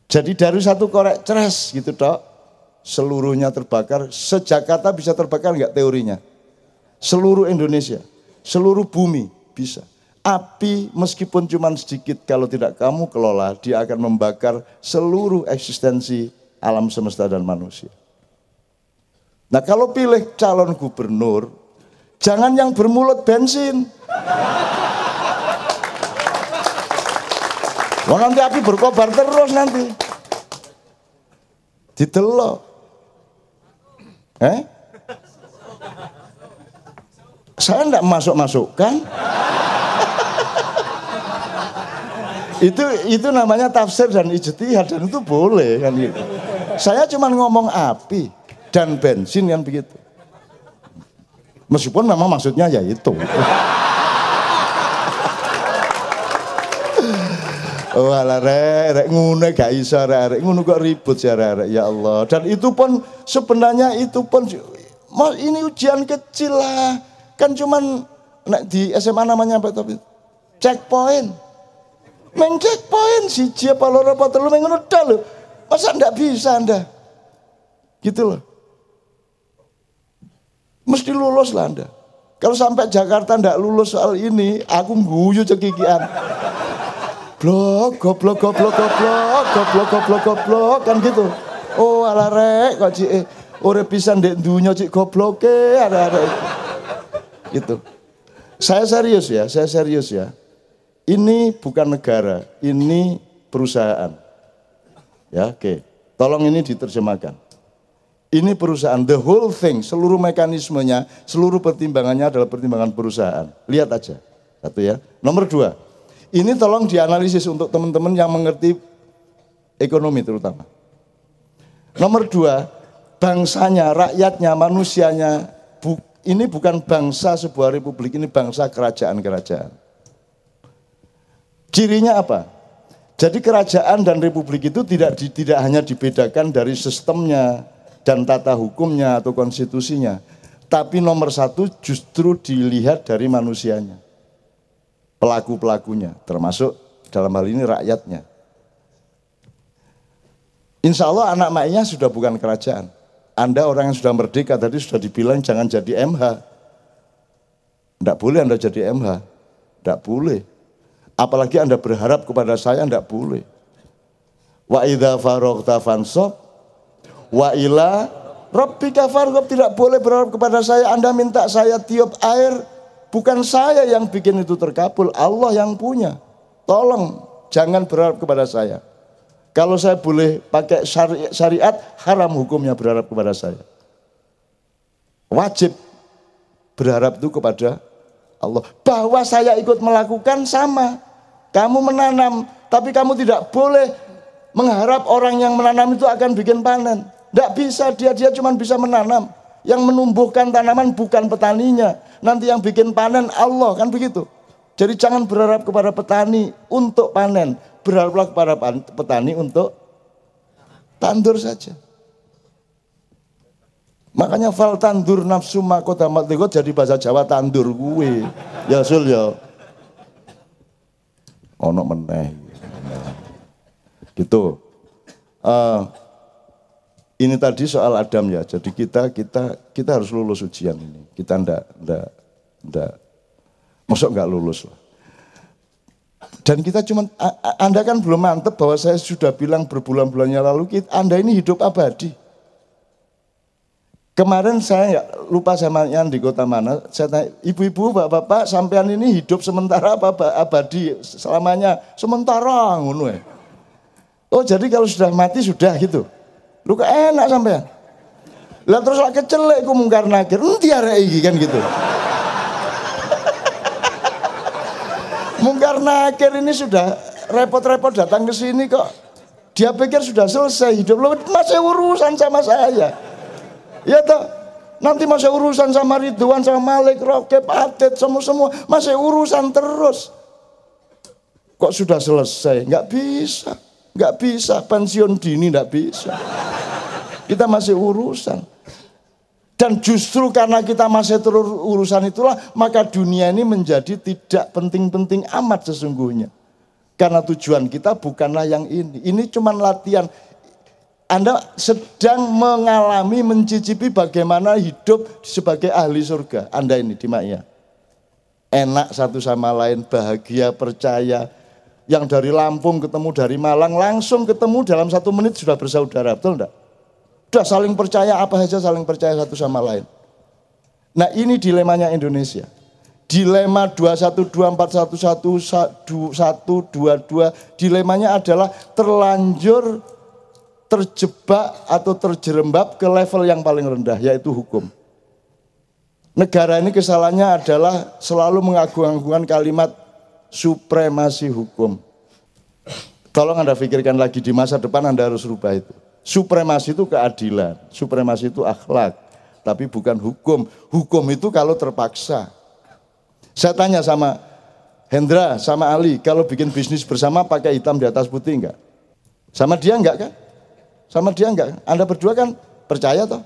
Speaker 1: Jadi dari satu korek ceres gitu dok, seluruhnya terbakar. Sejakarta bisa terbakar nggak teorinya? Seluruh Indonesia, seluruh bumi bisa. Api meskipun cuma sedikit kalau tidak kamu kelola, dia akan membakar seluruh eksistensi alam semesta dan manusia. Nah kalau pilih calon gubernur, jangan yang bermulut bensin. Wah nanti api berkobar terus nanti. Ditelok. Eh? Saya enggak masuk-masukkan. itu itu namanya tafsir dan ijtihad dan itu boleh kan gitu. Saya cuma ngomong api dan bensin kan begitu. Meskipun memang maksudnya ya itu. Walah rek, rek ngune gak iso rek, rek ngono kok ribut ya rek, ya Allah. Dan itu pun sebenarnya itu pun ini ujian kecil lah. Kan cuman nek di SMA namanya apa tapi checkpoint. Main checkpoint si apa loro apa telu ngono lho. Masa ndak bisa Anda? Gitu loh. Mesti lulus lah Anda. Kalau sampai Jakarta ndak lulus soal ini, aku guyu cekikian. Blok, goblok, goblok, goblok, goblok, goblok, goblok, kan gitu. Oh ala rek kok cik, eh, ore pisan dek dunia cik goblok ke, ada ada. Gitu. Saya serius ya, saya serius ya. Ini bukan negara, ini perusahaan. Ya, oke. Tolong ini diterjemahkan. Ini perusahaan, the whole thing, seluruh mekanismenya, seluruh pertimbangannya adalah pertimbangan perusahaan. Lihat aja. Satu ya. Nomor dua, ini tolong dianalisis untuk teman-teman yang mengerti ekonomi terutama. Nomor dua, bangsanya, rakyatnya, manusianya, bu, ini bukan bangsa sebuah republik, ini bangsa kerajaan-kerajaan. Cirinya apa? Jadi kerajaan dan republik itu tidak tidak hanya dibedakan dari sistemnya, dan tata hukumnya atau konstitusinya. Tapi nomor satu justru dilihat dari manusianya. Pelaku-pelakunya, termasuk dalam hal ini rakyatnya. Insya Allah anak maknya sudah bukan kerajaan. Anda orang yang sudah merdeka tadi sudah dibilang jangan jadi MH. Tidak boleh Anda jadi MH. Tidak boleh. Apalagi Anda berharap kepada saya, tidak boleh. Wa idha faroqta fansob wa ila Rabbi kafar tidak boleh berharap kepada saya. Anda minta saya tiup air. Bukan saya yang bikin itu terkabul. Allah yang punya. Tolong jangan berharap kepada saya. Kalau saya boleh pakai syariat, haram hukumnya berharap kepada saya. Wajib berharap itu kepada Allah. Bahwa saya ikut melakukan sama. Kamu menanam, tapi kamu tidak boleh mengharap orang yang menanam itu akan bikin panen. Tidak bisa, dia dia cuma bisa menanam. Yang menumbuhkan tanaman bukan petaninya. Nanti yang bikin panen Allah, kan begitu. Jadi jangan berharap kepada petani untuk panen. Berharaplah kepada petani untuk tandur saja. Makanya fal tandur nafsu makota matlikot jadi bahasa Jawa tandur gue. Ya sul ya. Ono meneh. Gitu. Uh, ini tadi soal Adam ya. Jadi kita kita kita harus lulus ujian ini. Kita ndak ndak ndak masuk nggak lulus lah. Dan kita cuma Anda kan belum mantep bahwa saya sudah bilang berbulan-bulannya lalu Anda ini hidup abadi. Kemarin saya lupa sama yang di kota mana, saya tanya, ibu-ibu, bapak-bapak, sampean ini hidup sementara apa abadi selamanya? Sementara ngono ya. Oh jadi kalau sudah mati sudah gitu. Lu kok enak sampean. Lah terus lak kecelek ku mungkar nakir. Endi arek iki kan gitu. mungkar nakir ini sudah repot-repot datang ke sini kok. Dia pikir sudah selesai hidup lo masih urusan sama saya. Ya toh, nanti masih urusan sama Ridwan, sama Malik, Rokep, Atet, semua semua masih urusan terus. Kok sudah selesai? Nggak bisa. Nggak bisa pensiun dini, nggak bisa. Kita masih urusan. Dan justru karena kita masih terus urusan itulah, maka dunia ini menjadi tidak penting-penting amat sesungguhnya. Karena tujuan kita bukanlah yang ini. Ini cuma latihan. Anda sedang mengalami, mencicipi bagaimana hidup sebagai ahli surga. Anda ini di. Enak satu sama lain, bahagia, percaya, yang dari Lampung ketemu dari Malang langsung ketemu dalam satu menit sudah bersaudara, betul enggak? Sudah saling percaya apa saja saling percaya satu sama lain. Nah ini dilemanya Indonesia. Dilema 212411 122 dilemanya adalah terlanjur terjebak atau terjerembab ke level yang paling rendah yaitu hukum. Negara ini kesalahannya adalah selalu mengagung-agungkan kalimat supremasi hukum. Tolong Anda pikirkan lagi di masa depan Anda harus rubah itu. Supremasi itu keadilan, supremasi itu akhlak, tapi bukan hukum. Hukum itu kalau terpaksa. Saya tanya sama Hendra, sama Ali, kalau bikin bisnis bersama pakai hitam di atas putih enggak? Sama dia enggak kan? Sama dia enggak? Anda berdua kan percaya toh?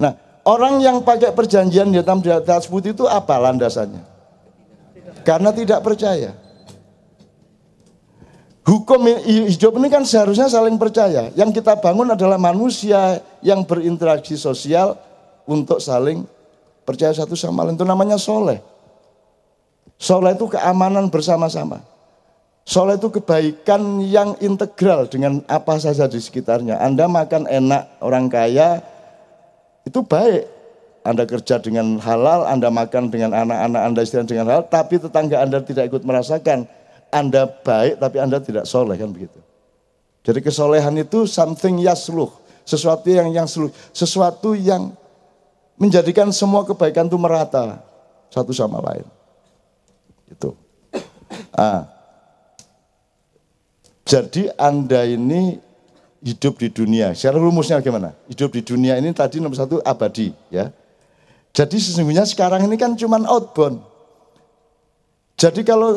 Speaker 1: Nah, orang yang pakai perjanjian hitam di atas putih itu apa landasannya? Karena tidak percaya. Hukum hidup ini kan seharusnya saling percaya. Yang kita bangun adalah manusia yang berinteraksi sosial untuk saling percaya satu sama lain. Itu namanya soleh. Soleh itu keamanan bersama-sama. Soleh itu kebaikan yang integral dengan apa saja di sekitarnya. Anda makan enak, orang kaya, itu baik. Anda kerja dengan halal, Anda makan dengan anak-anak Anda istirahat dengan halal, tapi tetangga Anda tidak ikut merasakan. Anda baik tapi Anda tidak soleh kan begitu. Jadi kesolehan itu something yasluh, sesuatu yang yang seluruh, sesuatu yang menjadikan semua kebaikan itu merata satu sama lain. Itu. Ah. Jadi Anda ini hidup di dunia. Secara rumusnya gimana? Hidup di dunia ini tadi nomor satu abadi, ya. Jadi sesungguhnya sekarang ini kan cuma outbound. Jadi kalau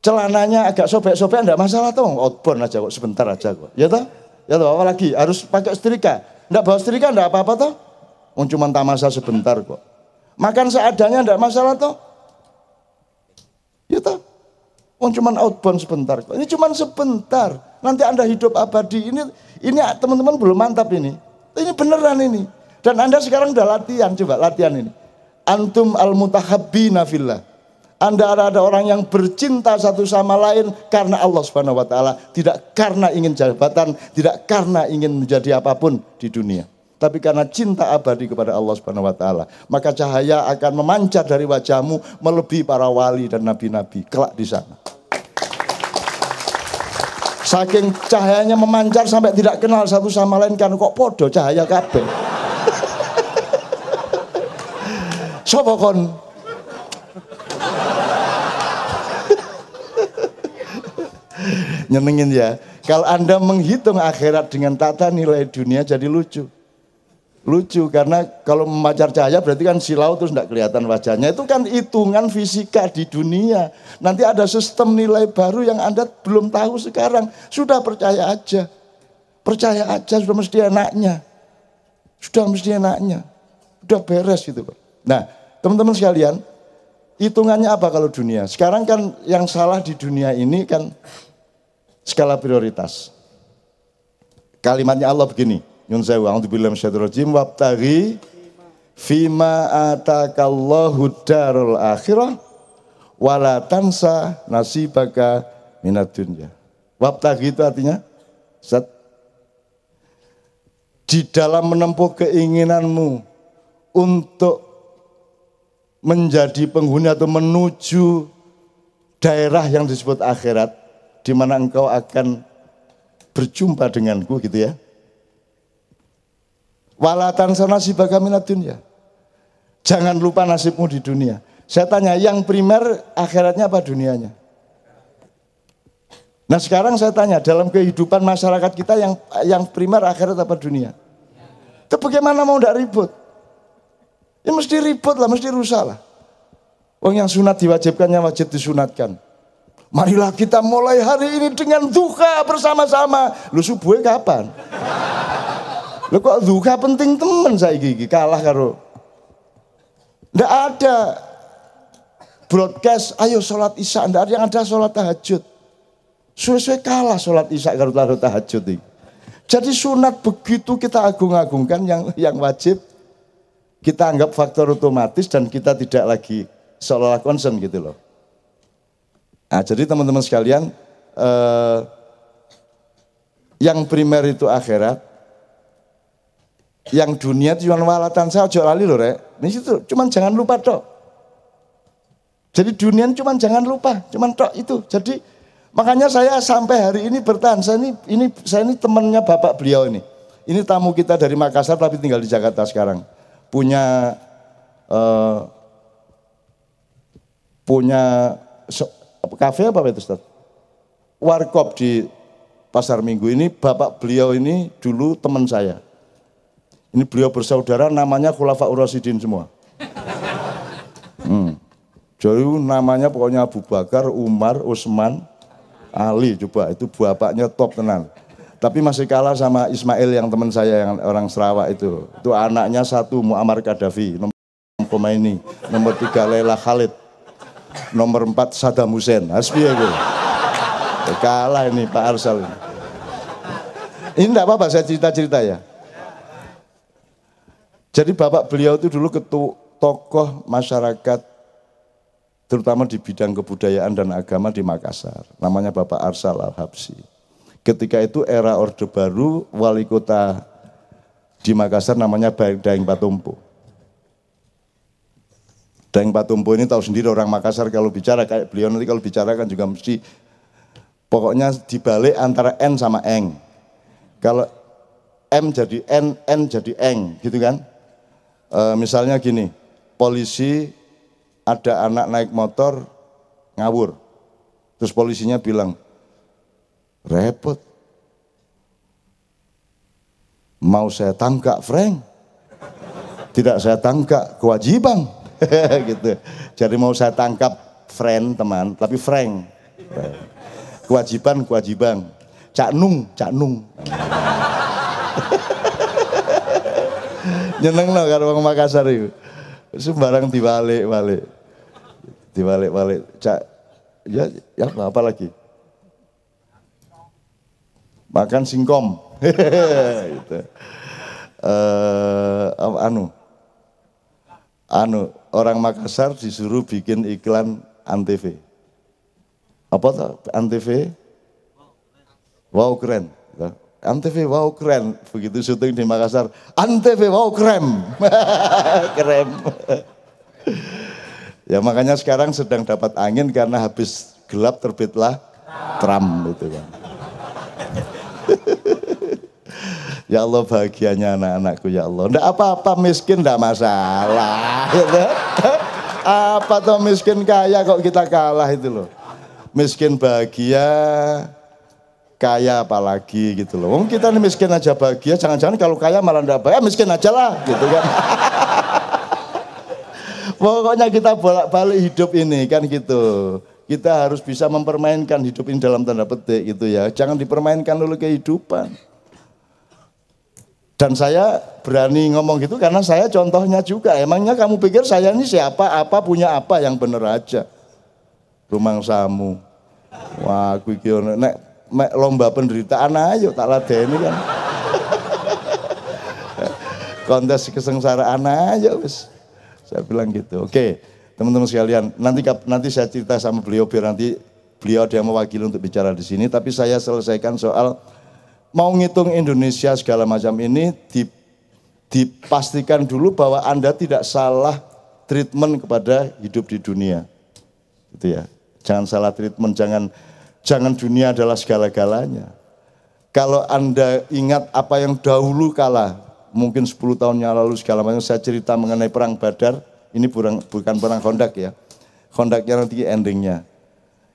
Speaker 1: celananya agak sobek-sobek enggak masalah tuh, outbound aja kok sebentar aja kok. Ya toh? Ya toh, apalagi harus pakai setrika. Enggak bawa setrika enggak apa-apa toh? Oh, cuma tamasa sebentar kok. Makan seadanya enggak masalah toh? Ya toh? Oh cuma outbound sebentar kok. Ini cuma sebentar. Nanti Anda hidup abadi. Ini ini teman-teman belum mantap ini. Ini beneran ini. Dan Anda sekarang udah latihan, coba latihan ini. Antum al mutahabbina fillah. Anda ada orang yang bercinta satu sama lain karena Allah Subhanahu wa taala, tidak karena ingin jabatan, tidak karena ingin menjadi apa pun di dunia. Tapi karena cinta abadi kepada Allah Subhanahu wa taala, maka cahaya akan memancar dari wajahmu melebihi para wali dan nabi-nabi kelak di sana. Saking cahayanya memancar sampai tidak kenal satu sama lain kan kok podo cahaya kabeh. Sopo kon Nyenengin ya. Kalau Anda menghitung akhirat dengan tata nilai dunia jadi lucu. Lucu karena kalau memacar cahaya berarti kan silau terus tidak kelihatan wajahnya. Itu kan hitungan fisika di dunia. Nanti ada sistem nilai baru yang Anda belum tahu sekarang. Sudah percaya aja. Percaya aja sudah mesti enaknya. Sudah mesti enaknya. Sudah beres gitu. Nah teman-teman sekalian hitungannya apa kalau dunia? Sekarang kan yang salah di dunia ini kan skala prioritas. Kalimatnya Allah begini, Nyun sewu, a'udzubillahi minasyaitonir wabtaghi fima atakallahu darul akhirah wala tansa nasibaka minat dunya. Wabtaghi itu artinya Zat di dalam menempuh keinginanmu untuk menjadi penghuni atau menuju daerah yang disebut akhirat, di mana engkau akan berjumpa denganku gitu ya. Walatan sana si minat dunia. Jangan lupa nasibmu di dunia. Saya tanya, yang primer akhiratnya apa dunianya? Nah sekarang saya tanya, dalam kehidupan masyarakat kita yang yang primer akhirat apa dunia? Itu bagaimana mau tidak ribut? Ya mesti ribut lah, mesti rusak lah. Wong yang sunat diwajibkannya wajib disunatkan. Marilah kita mulai hari ini dengan duka bersama-sama. Lu subuh kapan? Lu kok duka penting temen saya gigi kalah karo. Ndak ada broadcast ayo sholat isya ndak ada yang ada sholat tahajud. Suwe-suwe kalah sholat isya karo tahajud ini. Jadi sunat begitu kita agung-agungkan yang yang wajib kita anggap faktor otomatis dan kita tidak lagi seolah-olah concern gitu loh. Nah, jadi teman-teman sekalian, eh, yang primer itu akhirat, yang dunia itu cuma walatan saya ojo lali loh rek. Ini situ, cuman jangan lupa dok. Jadi dunia cuma jangan lupa, cuman dok itu. Jadi makanya saya sampai hari ini bertahan. Saya ini ini saya ini temannya bapak beliau ini. Ini tamu kita dari Makassar tapi tinggal di Jakarta sekarang. Punya uh, punya kafe apa itu Ustaz? Warkop di Pasar Minggu ini bapak beliau ini dulu teman saya. Ini beliau bersaudara namanya Khulafa Urasidin semua. Hmm. Jadi namanya pokoknya Abu Bakar, Umar, Utsman, Ali coba itu bapaknya top tenan. Tapi masih kalah sama Ismail yang teman saya yang orang Sarawak itu. Itu anaknya satu Muammar Gaddafi, nomor ini, nomor tiga Leila Khalid, nomor 4 Saddam Hussein. Hasbi ya gue. Kalah ini Pak Arsal. Ini ini enggak apa-apa saya cerita-cerita ya. Jadi bapak beliau itu dulu ketua tokoh masyarakat terutama di bidang kebudayaan dan agama di Makassar. Namanya Bapak Arsal Al-Habsi. Ketika itu era Orde Baru, wali kota di Makassar namanya Daeng Patumpu. Daeng Patumpo ini tahu sendiri orang Makassar kalau bicara kayak beliau nanti kalau bicara kan juga mesti pokoknya dibalik antara N sama Eng. Kalau M jadi N, N jadi Eng gitu kan. E, misalnya gini, polisi ada anak naik motor ngawur. Terus polisinya bilang, repot. Mau saya tangkap Frank? Tidak saya tangkap, kewajiban. gitu. Jadi mau saya tangkap friend teman, tapi Frank. Kewajiban, kewajiban. Cak Nung, Cak Nung. Nyeneng loh kalau orang Makassar itu. Sembarang dibalik-balik. Dibalik-balik. Cak, ya, ya apa lagi? Makan singkom. gitu. Uh, anu, anu orang Makassar disuruh bikin iklan Antv. Apa tuh Antv? Wow keren. Antv wow keren. Begitu syuting di Makassar, Antv wow keren. keren. ya makanya sekarang sedang dapat angin karena habis gelap terbitlah tram itu kan. ya Allah bahagianya anak-anakku ya Allah. Enggak apa-apa miskin enggak masalah. Gitu. apa tuh miskin kaya kok kita kalah itu loh. Miskin bahagia, kaya apalagi gitu loh. Wong kita ini miskin aja bahagia, jangan-jangan kalau kaya malah ndak bahagia, miskin aja lah gitu kan. Pokoknya kita bolak-balik hidup ini kan gitu. Kita harus bisa mempermainkan hidup ini dalam tanda petik gitu ya. Jangan dipermainkan oleh kehidupan. Dan saya berani ngomong gitu karena saya contohnya juga. Emangnya kamu pikir saya ini siapa, apa, punya apa yang bener aja. Rumang samu. Wah, aku nek lomba penderitaan ayo tak ladeni kan. Kontes kesengsaraan aja wis. Saya bilang gitu. Oke, teman-teman sekalian, nanti nanti saya cerita sama beliau biar nanti beliau dia mewakili untuk bicara di sini, tapi saya selesaikan soal mau ngitung Indonesia segala macam ini di, dipastikan dulu bahwa Anda tidak salah treatment kepada hidup di dunia. Gitu ya. Jangan salah treatment, jangan Jangan dunia adalah segala-galanya. Kalau Anda ingat apa yang dahulu kalah, mungkin 10 tahun yang lalu segala macam saya cerita mengenai perang Badar, ini bukan, bukan perang Hondak ya. Hondaknya nanti endingnya.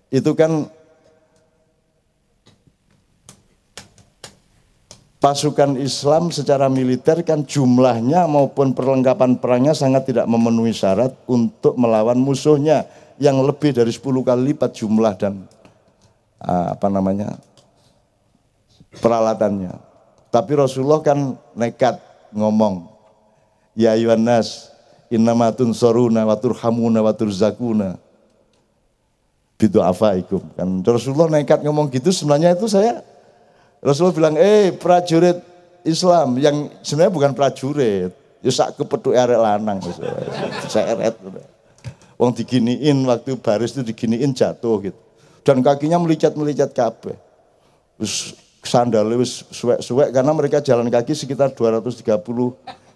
Speaker 1: Itu kan pasukan Islam secara militer kan jumlahnya maupun perlengkapan perangnya sangat tidak memenuhi syarat untuk melawan musuhnya yang lebih dari 10 kali lipat jumlah dan Ah, apa namanya peralatannya. Tapi Rasulullah kan nekat ngomong, Ya Yohanes, innamatun soruna watur hamuna watur zakuna. Bidu afaikum. Kan Rasulullah nekat ngomong gitu sebenarnya itu saya Rasulullah bilang, eh prajurit Islam yang sebenarnya bukan prajurit. Ya sak kepeduk arek lanang. Saya eret. Wong diginiin waktu baris itu diginiin jatuh gitu dan kakinya melicat-melicat kabeh. Wis sandalnya wis suwek-suwek karena mereka jalan kaki sekitar 230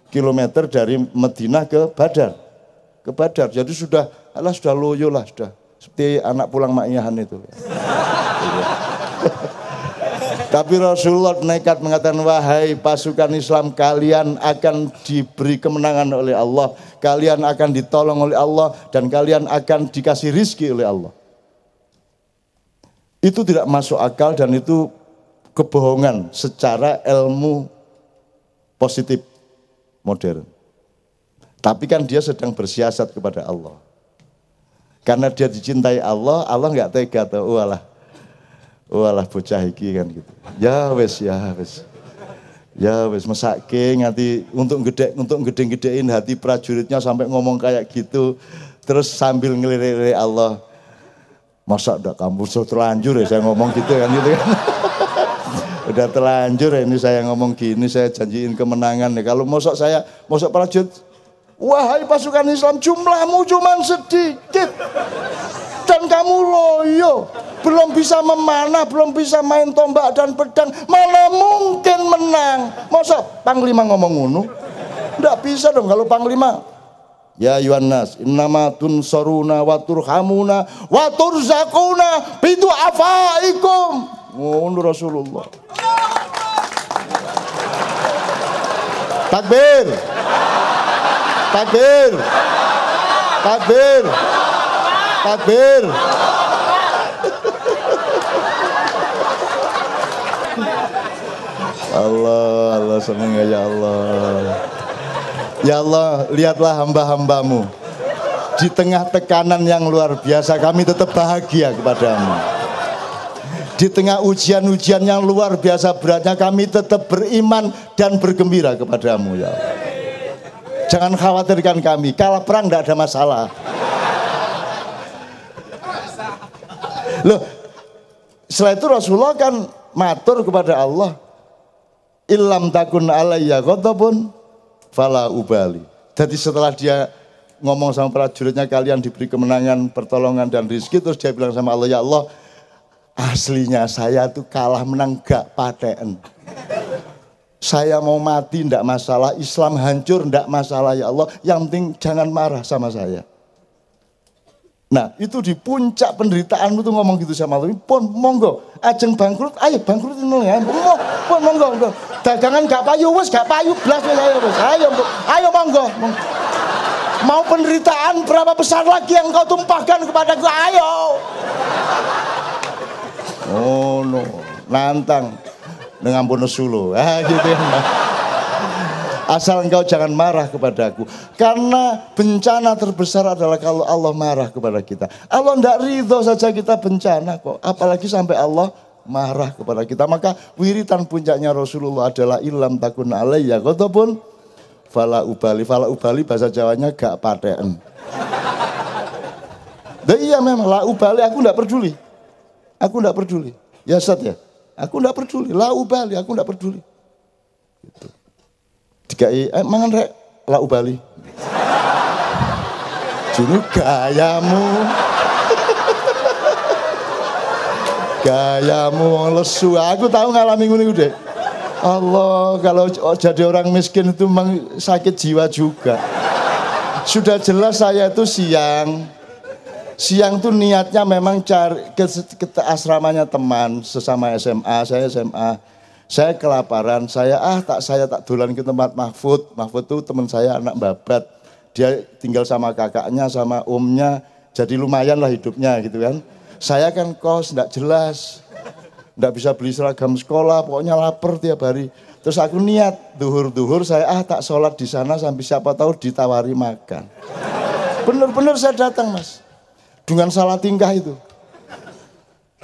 Speaker 1: km dari Madinah ke Badar. Ke Badar. Jadi sudah Allah sudah loyo lah sudah. Seperti anak pulang maknyahan itu. Tapi Rasulullah nekat mengatakan, wahai pasukan Islam, kalian akan diberi kemenangan oleh Allah. Kalian akan ditolong oleh Allah. Dan kalian akan dikasih rizki oleh Allah. Itu tidak masuk akal dan itu kebohongan secara ilmu positif modern. Tapi kan dia sedang bersiasat kepada Allah. Karena dia dicintai Allah, Allah nggak tega tuh, walah, walah bocah iki kan gitu. Ya wes, ya wes. Ya wes mesake nganti untuk gede untuk gede-gedein hati prajuritnya sampai ngomong kayak gitu terus sambil ngelirik Allah masa udah kamu terlanjur ya saya ngomong gitu kan gitu kan udah terlanjur ini saya ngomong gini saya janjiin kemenangan ya kalau mosok saya mosok prajurit wahai pasukan Islam jumlahmu cuma sedikit. Dan kamu loyo. Belum bisa memanah belum bisa main tombak dan pedang. Mana mungkin menang? Mosok panglima ngomong unu enggak bisa dong kalau panglima. Ya Yuhannas, innama tunsoruna wa turhamuna wa turzakuna bidu afaikum. Ngono Rasulullah. Takbir. Takbir. Takbir. Takbir. Allah, Allah senang ya Allah. Ya Allah, lihatlah hamba-hambamu. Di tengah tekanan yang luar biasa, kami tetap bahagia kepadamu. Di tengah ujian-ujian yang luar biasa beratnya, kami tetap beriman dan bergembira kepadamu, ya Allah. Jangan khawatirkan kami, kalah perang tidak ada masalah. Loh, setelah itu Rasulullah kan matur kepada Allah, ilam takun alayya pun fala ubali. Jadi setelah dia ngomong sama prajuritnya kalian diberi kemenangan, pertolongan dan rizki terus dia bilang sama Allah ya Allah aslinya saya tuh kalah menang gak paten. Saya mau mati ndak masalah, Islam hancur ndak masalah ya Allah, yang penting jangan marah sama saya. Nah itu di puncak penderitaanmu tuh ngomong gitu sama Allah. Pun monggo, ajeng bangkrut, ayo bangkrut ini ya. Pun monggo, monggo. Dagangan gak payu wes, gak payu belas wes ayo wes. Ayo, ayo monggo. Mau penderitaan berapa besar lagi yang kau tumpahkan kepadaku? Ayo. Oh no, nantang dengan bonus sulu. Ah gitu ya. Asal engkau jangan marah kepadaku. Karena bencana terbesar adalah kalau Allah marah kepada kita. Allah tidak ridho saja kita bencana kok. Apalagi sampai Allah marah kepada kita. Maka wiritan puncaknya Rasulullah adalah ilam takun alaiya. pun fala ubali. Fala ubali bahasa Jawanya gak paten. Dan iya memang la ubali aku tidak peduli. Aku tidak peduli. Ya Sat ya. Aku tidak peduli. La ubali aku tidak peduli. Gitu dikai eh, mangan rek lau Bali. Junu gayamu. gayamu lesu. Aku tahu ngalami ngono deh. Allah, kalau jadi orang miskin itu memang sakit jiwa juga. Sudah jelas saya itu siang. Siang tuh niatnya memang cari ke, ke asramanya teman sesama SMA, saya SMA saya kelaparan, saya ah tak saya tak dolan ke tempat Mahfud. Mahfud tuh teman saya anak babat. Dia tinggal sama kakaknya, sama omnya. Jadi lumayan lah hidupnya gitu kan. Saya kan kos, tidak jelas. Tidak bisa beli seragam sekolah, pokoknya lapar tiap hari. Terus aku niat, duhur-duhur saya ah tak sholat di sana sampai siapa tahu ditawari makan. Bener-bener saya datang mas. Dengan salah tingkah itu.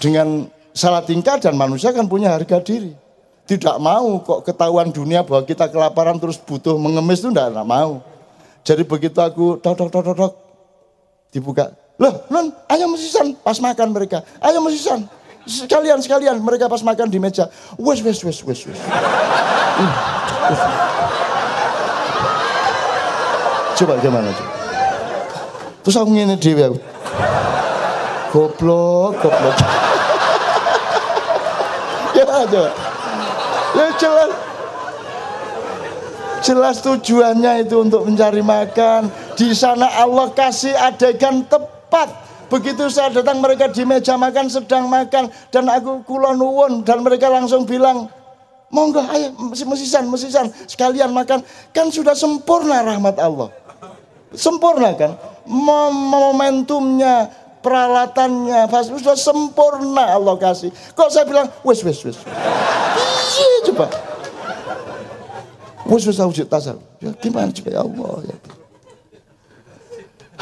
Speaker 1: Dengan salah tingkah dan manusia kan punya harga diri. Tidak mau kok ketahuan dunia bahwa kita kelaparan terus butuh mengemis itu enggak, enggak mau. Jadi begitu aku tok tok tok tok, dibuka. Loh, non, ayo mesisan pas makan mereka. Ayo mesisan. Sekalian sekalian mereka pas makan di meja. Wes wes wes wes wes. Coba gimana coba? Terus aku ngene dhewe aku. Goblok, goblok. Gimana coba? Ya jelas. Jelas tujuannya itu untuk mencari makan. Di sana Allah kasih adegan tepat. Begitu saya datang mereka di meja makan sedang makan dan aku kulon nuwun dan mereka langsung bilang, monggo ayo mesisan mesisan sekalian makan kan sudah sempurna rahmat Allah. Sempurna kan? Momentumnya, peralatannya, sudah sempurna Allah kasih. Kok saya bilang, wes wes wes. Iya coba. Wes wes wujud tasal. Ya gimana coba ya Allah ya.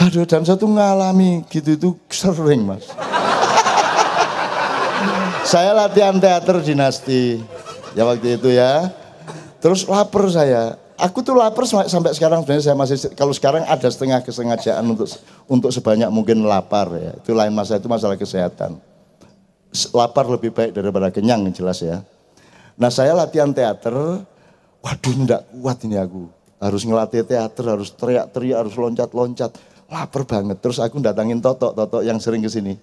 Speaker 1: Aduh dan satu ngalami gitu itu sering mas. saya latihan teater dinasti ya waktu itu ya. Terus lapar saya. Aku tuh lapar sampai sekarang sebenarnya saya masih kalau sekarang ada setengah kesengajaan untuk untuk sebanyak mungkin lapar ya. Itu lain masalah itu masalah kesehatan. Lapar lebih baik daripada kenyang jelas ya. Nah saya latihan teater, waduh enggak kuat ini aku. Harus ngelatih teater, harus teriak-teriak, harus loncat-loncat. Lapar banget. Terus aku datangin Toto, Toto yang sering ke sini.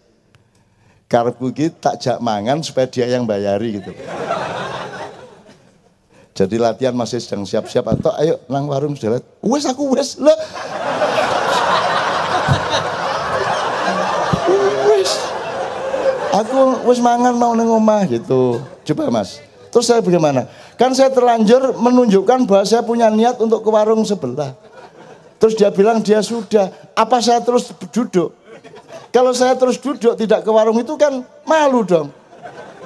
Speaker 1: Karepku tak jak mangan supaya dia yang bayari gitu. Jadi latihan masih sedang siap-siap atau ayo nang warung sudah lihat. Wes aku wes lo. Wes. Aku wes mangan mau neng omah gitu. Coba Mas. Terus saya bagaimana? Kan saya terlanjur menunjukkan bahwa saya punya niat untuk ke warung sebelah. Terus dia bilang dia sudah. Apa saya terus duduk? Kalau saya terus duduk tidak ke warung itu kan malu dong.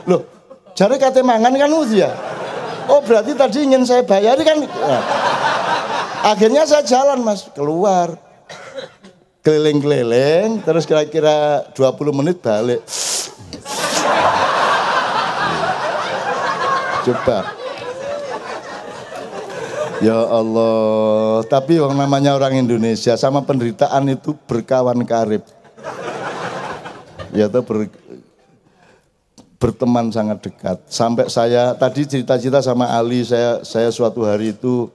Speaker 1: Loh, jari kata mangan kan ya. Oh berarti tadi ingin saya bayar kan. Nah. Akhirnya saya jalan mas, keluar. Keliling-keliling, terus kira-kira 20 menit balik. Coba. Ya Allah, tapi yang namanya orang Indonesia sama penderitaan itu berkawan karib. Ya itu ber, berteman sangat dekat. Sampai saya tadi cerita-cerita sama Ali, saya saya suatu hari itu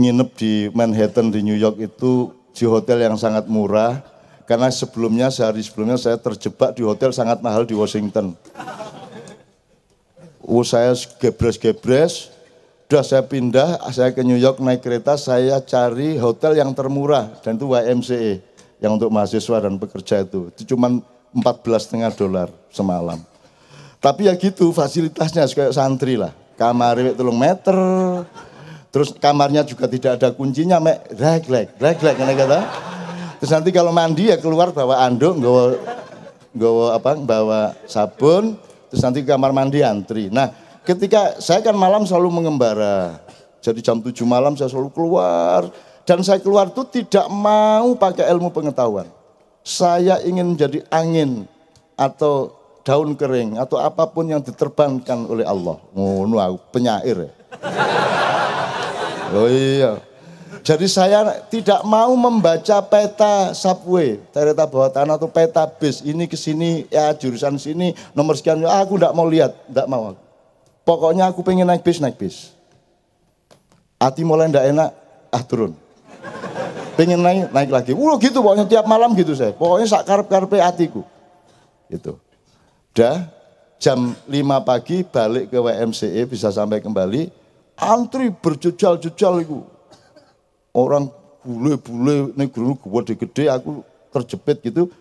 Speaker 1: nginep di Manhattan di New York itu di hotel yang sangat murah karena sebelumnya sehari sebelumnya saya terjebak di hotel sangat mahal di Washington. Oh, saya gebres-gebres, udah saya pindah, saya ke New York naik kereta, saya cari hotel yang termurah dan itu YMCA yang untuk mahasiswa dan pekerja itu. Itu cuma 14,5 dolar semalam. Tapi ya gitu fasilitasnya kayak santri lah. Kamar tulung meter, terus kamarnya juga tidak ada kuncinya, mek rek rek rek kata. Terus nanti kalau mandi ya keluar bawa anduk, bawa bawa apa? Bawa sabun, terus nanti kamar mandi antri. Nah, ketika saya kan malam selalu mengembara. Jadi jam 7 malam saya selalu keluar dan saya keluar itu tidak mau pakai ilmu pengetahuan. Saya ingin menjadi angin atau daun kering atau apa pun yang diterbangkan oleh Allah. Ngono aku penyair ya. Oh iya. Jadi saya tidak mau membaca peta subway, kereta bawah tanah atau peta bis. Ini ke sini, ya jurusan sini, nomor sekian. Ah, aku tidak mau lihat, tidak mau. Pokoknya aku pengen naik bis, naik bis. Hati mulai tidak enak, ah turun. Pengen naik, naik lagi. Wah gitu pokoknya tiap malam gitu saya. Pokoknya sak karep-karepe hatiku. Gitu. Udah jam 5 pagi balik ke WMCE bisa sampai kembali. Antri berjejal-jejal itu. Orang bule-bule ini guru gede-gede aku terjepit gitu.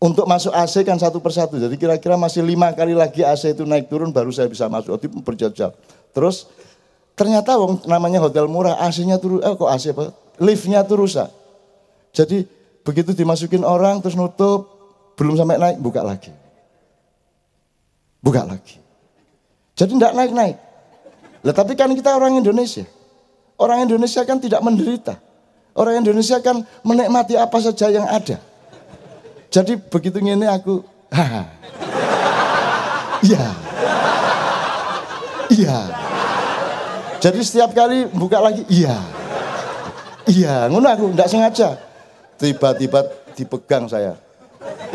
Speaker 1: Untuk masuk AC kan satu persatu. Jadi kira-kira masih lima kali lagi AC itu naik turun baru saya bisa masuk. Itu berjejal. Terus ternyata wong namanya hotel murah AC-nya turun. Eh kok AC apa? Liftnya tuh rusak. Jadi begitu dimasukin orang terus nutup belum sampai naik buka lagi buka lagi. Jadi tidak naik-naik. Lah tapi kan kita orang Indonesia. Orang Indonesia kan tidak menderita. Orang Indonesia kan menikmati apa saja yang ada. Jadi begitu ini aku, haha. Iya. Iya. Jadi setiap kali buka lagi, iya. Iya, ngono aku enggak sengaja. Tiba-tiba dipegang saya.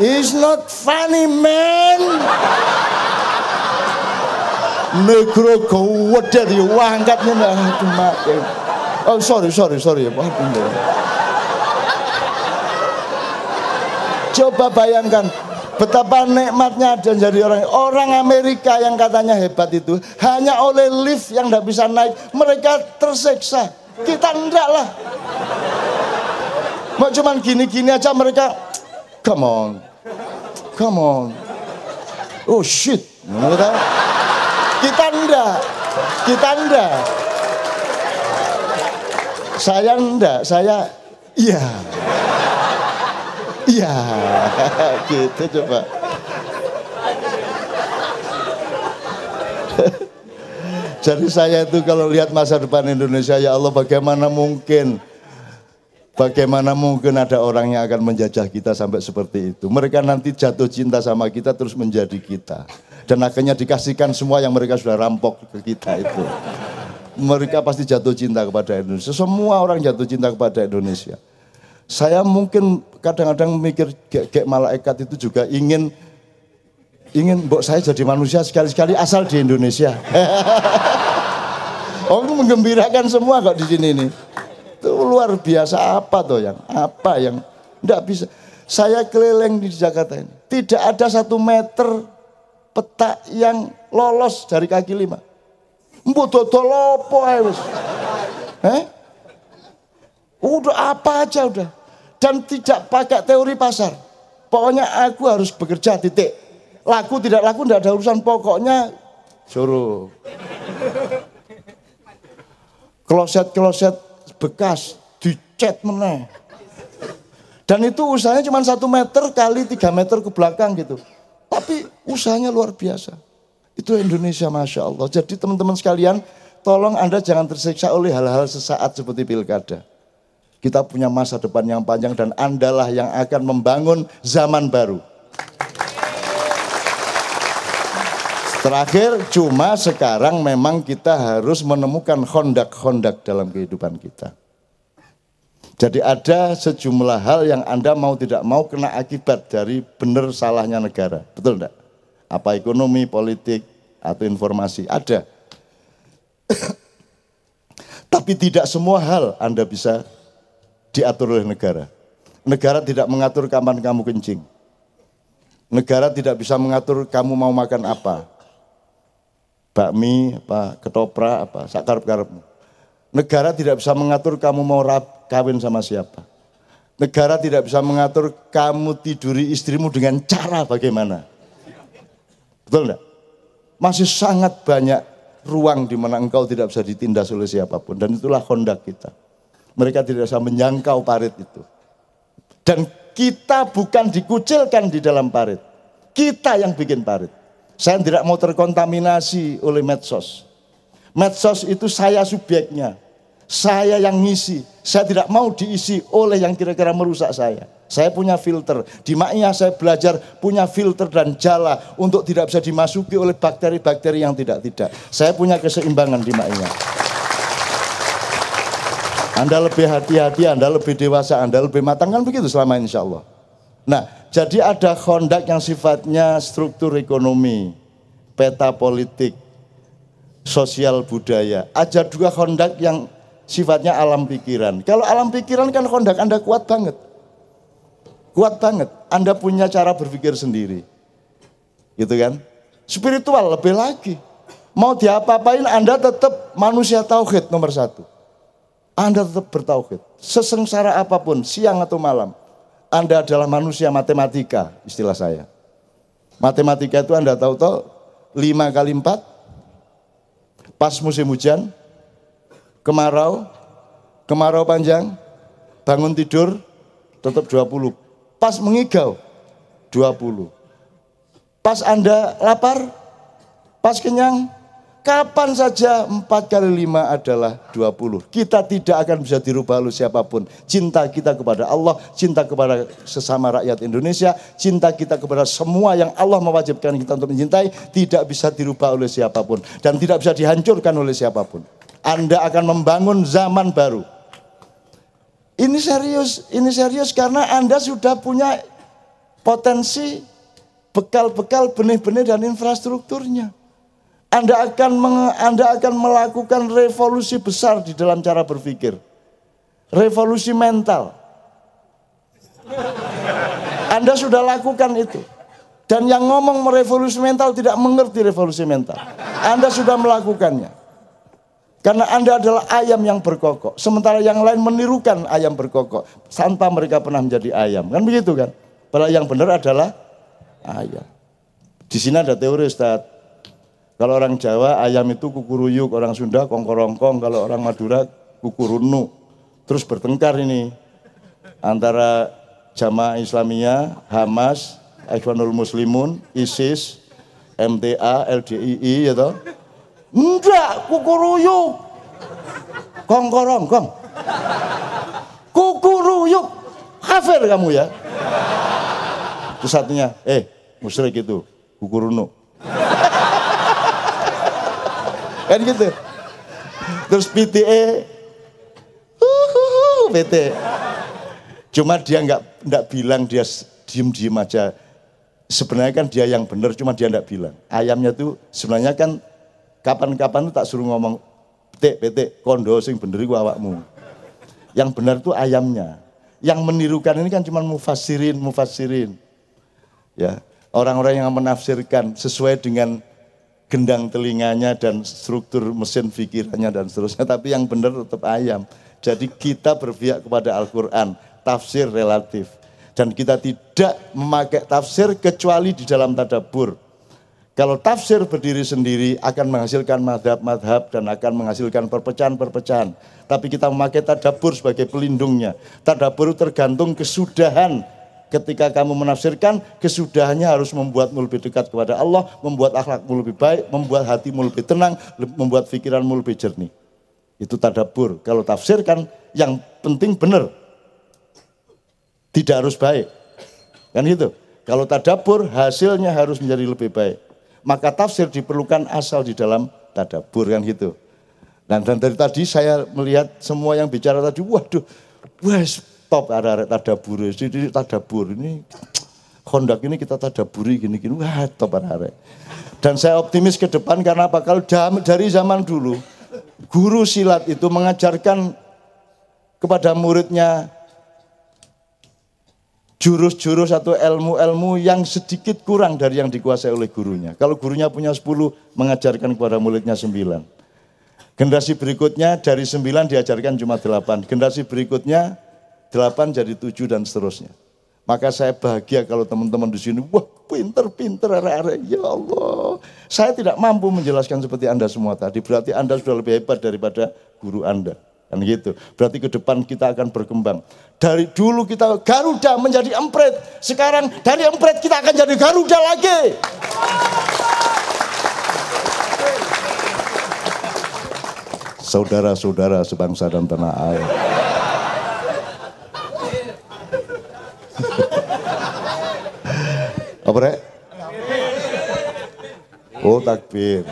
Speaker 1: It's not funny, man negro gede diwangkatnya nah cuma oh sorry sorry sorry waduh coba bayangkan betapa nikmatnya dan jadi orang orang Amerika yang katanya hebat itu hanya oleh lift yang tidak bisa naik mereka tersiksa. Kita enggak lah. Mau cuman gini-gini aja mereka come on come on. Oh shit kita enggak. Kita enggak. Saya enggak, saya iya. Iya. Gitu coba. Jadi saya itu kalau lihat masa depan Indonesia, ya Allah bagaimana mungkin Bagaimana mungkin ada orang yang akan menjajah kita sampai seperti itu. Mereka nanti jatuh cinta sama kita terus menjadi kita. Dan akhirnya dikasihkan semua yang mereka sudah rampok ke kita itu. Mereka pasti jatuh cinta kepada Indonesia. Semua orang jatuh cinta kepada Indonesia. Saya mungkin kadang-kadang mikir kayak malaikat itu juga ingin ingin mbok saya jadi manusia sekali-sekali asal di Indonesia. oh, menggembirakan semua kok di sini nih. Luar biasa apa tuh yang apa yang tidak bisa. Saya keliling di Jakarta ini. Tidak ada satu meter peta yang lolos dari kaki lima. Mbok dodol apa wis. Eh? Udah apa aja udah. Dan tidak pakai teori pasar. Pokoknya aku harus bekerja titik. Laku tidak laku tidak ada urusan pokoknya suruh. Kloset-kloset bekas dicat meneh. Dan itu usahanya cuma satu meter kali tiga meter ke belakang gitu. Tapi usahanya luar biasa. Itu Indonesia Masya Allah. Jadi teman-teman sekalian, tolong Anda jangan tersiksa oleh hal-hal sesaat seperti pilkada. Kita punya masa depan yang panjang dan Andalah yang akan membangun zaman baru. Terakhir, cuma sekarang memang kita harus menemukan kondak-kondak dalam kehidupan kita. Jadi ada sejumlah hal yang Anda mau tidak mau kena akibat dari benar salahnya negara. Betul enggak? Apa ekonomi, politik, atau informasi? Ada. Tapi tidak semua hal Anda bisa diatur oleh negara. Negara tidak mengatur kapan kamu kencing. Negara tidak bisa mengatur kamu mau makan apa. Bakmi, apa, ketoprak, apa, sakar karepmu. Negara tidak bisa mengatur kamu mau rap, kawin sama siapa. Negara tidak bisa mengatur kamu tiduri istrimu dengan cara bagaimana. Betul enggak? Masih sangat banyak ruang di mana engkau tidak bisa ditindas oleh siapa pun. Dan itulah kondak kita. Mereka tidak bisa menyangkau parit itu. Dan kita bukan dikucilkan di dalam parit. Kita yang bikin parit. Saya tidak mau terkontaminasi oleh medsos. Medsos itu saya subjeknya. Saya yang ngisi. Saya tidak mau diisi oleh yang kira-kira merusak saya. Saya punya filter. Di Ma'iyah saya belajar punya filter dan jala untuk tidak bisa dimasuki oleh bakteri-bakteri yang tidak-tidak. Saya punya keseimbangan di Ma'iyah. Anda lebih hati-hati, Anda lebih dewasa, Anda lebih matang kan begitu selama insya Allah. Nah, jadi ada kondak yang sifatnya struktur ekonomi, peta politik, sosial budaya. Ada dua kondak yang sifatnya alam pikiran. Kalau alam pikiran kan kondak Anda kuat banget. Kuat banget. Anda punya cara berpikir sendiri. Gitu kan? Spiritual lebih lagi. Mau diapa-apain Anda tetap manusia tauhid nomor satu. Anda tetap bertauhid. Sesengsara apa pun, siang atau malam. Anda adalah manusia matematika, istilah saya. Matematika itu Anda tahu tahu lima kali empat, pas musim hujan, kemarau, kemarau panjang, bangun tidur, tetap 20. Pas mengigau 20. Pas Anda lapar, pas kenyang, kapan saja 4 kali 5 adalah 20. Kita tidak akan bisa dirubah oleh siapa pun. Cinta kita kepada Allah, cinta kepada sesama rakyat Indonesia, cinta kita kepada semua yang Allah mewajibkan kita untuk mencintai, tidak bisa dirubah oleh siapa pun. Dan tidak bisa dihancurkan oleh siapa pun. Anda akan membangun zaman baru. Ini serius, ini serius karena Anda sudah punya potensi bekal-bekal benih-benih dan infrastrukturnya. Anda akan Anda akan melakukan revolusi besar di dalam cara berpikir. Revolusi mental. Anda sudah lakukan itu. Dan yang ngomong merevolusi mental tidak mengerti revolusi mental. Anda sudah melakukannya. Karena Anda adalah ayam yang berkokok. Sementara yang lain menirukan ayam berkokok. Tanpa mereka pernah menjadi ayam. Kan begitu kan? Padahal yang benar adalah ayam. Di sini ada teori Ustaz. Kalau orang Jawa ayam itu kukuruyuk, orang Sunda kongkorongkong, kalau orang Madura kukurunu. Terus bertengkar ini antara jamaah Islamiyah, Hamas, Ikhwanul Muslimun, ISIS, MTA, LDII, ya toh Enggak, kukuruyuk. Kongkorong, kong. Kukuruyuk. Kafir kamu ya. Terus satunya, eh musyrik itu, kukuruno. Kan gitu. Terus PTE, uhuhu, PT. Cuma dia nggak nggak bilang dia diem-diem aja. Sebenarnya kan dia yang benar, cuma dia nggak bilang. Ayamnya tuh sebenarnya kan Kapan-kapan tak suruh ngomong, petik, petik, kondo sing bener iku awakmu. Yang benar itu ayamnya. Yang menirukan ini kan cuma mufasirin, mufasirin. Ya, orang-orang yang menafsirkan sesuai dengan gendang telinganya dan struktur mesin pikirannya dan seterusnya. Tapi yang benar tetap ayam. Jadi kita berpihak kepada Al-Quran, tafsir relatif. Dan kita tidak memakai tafsir kecuali di dalam tadabur. Kalau tafsir berdiri sendiri akan menghasilkan madhab-madhab dan akan menghasilkan perpecahan-perpecahan. Tapi kita memakai tadabur sebagai pelindungnya. Tadabur tergantung kesudahan ketika kamu menafsirkan, kesudahannya harus membuatmu lebih dekat kepada Allah, membuat akhlakmu lebih baik, membuat hatimu lebih tenang, membuat pikiranmu lebih jernih. Itu tadabur. Kalau tafsirkan, yang penting benar. Tidak harus baik. Kan gitu. Kalau tadabur, hasilnya harus menjadi lebih baik maka tafsir diperlukan asal di dalam tadabur kan gitu. Dan, dan dari tadi saya melihat semua yang bicara tadi, waduh, wah stop ada tadabur, jadi tadabur ini kondak ini kita tadaburi gini-gini, wah top ada Dan saya optimis ke depan karena apa? Kalau dari zaman dulu, guru silat itu mengajarkan kepada muridnya jurus-jurus atau ilmu-ilmu yang sedikit kurang dari yang dikuasai oleh gurunya. Kalau gurunya punya 10, mengajarkan kepada muridnya 9. Generasi berikutnya dari 9 diajarkan cuma 8. Generasi berikutnya 8 jadi 7 dan seterusnya. Maka saya bahagia kalau teman-teman di sini, wah pinter-pinter ya Allah. Saya tidak mampu menjelaskan seperti Anda semua tadi, berarti Anda sudah lebih hebat daripada guru Anda. Kan gitu. Berarti ke depan kita akan berkembang. Dari dulu kita Garuda menjadi empret, sekarang dari empret kita akan jadi Garuda lagi. Saudara-saudara sebangsa dan tanah air. Apa rek? Oh takbir.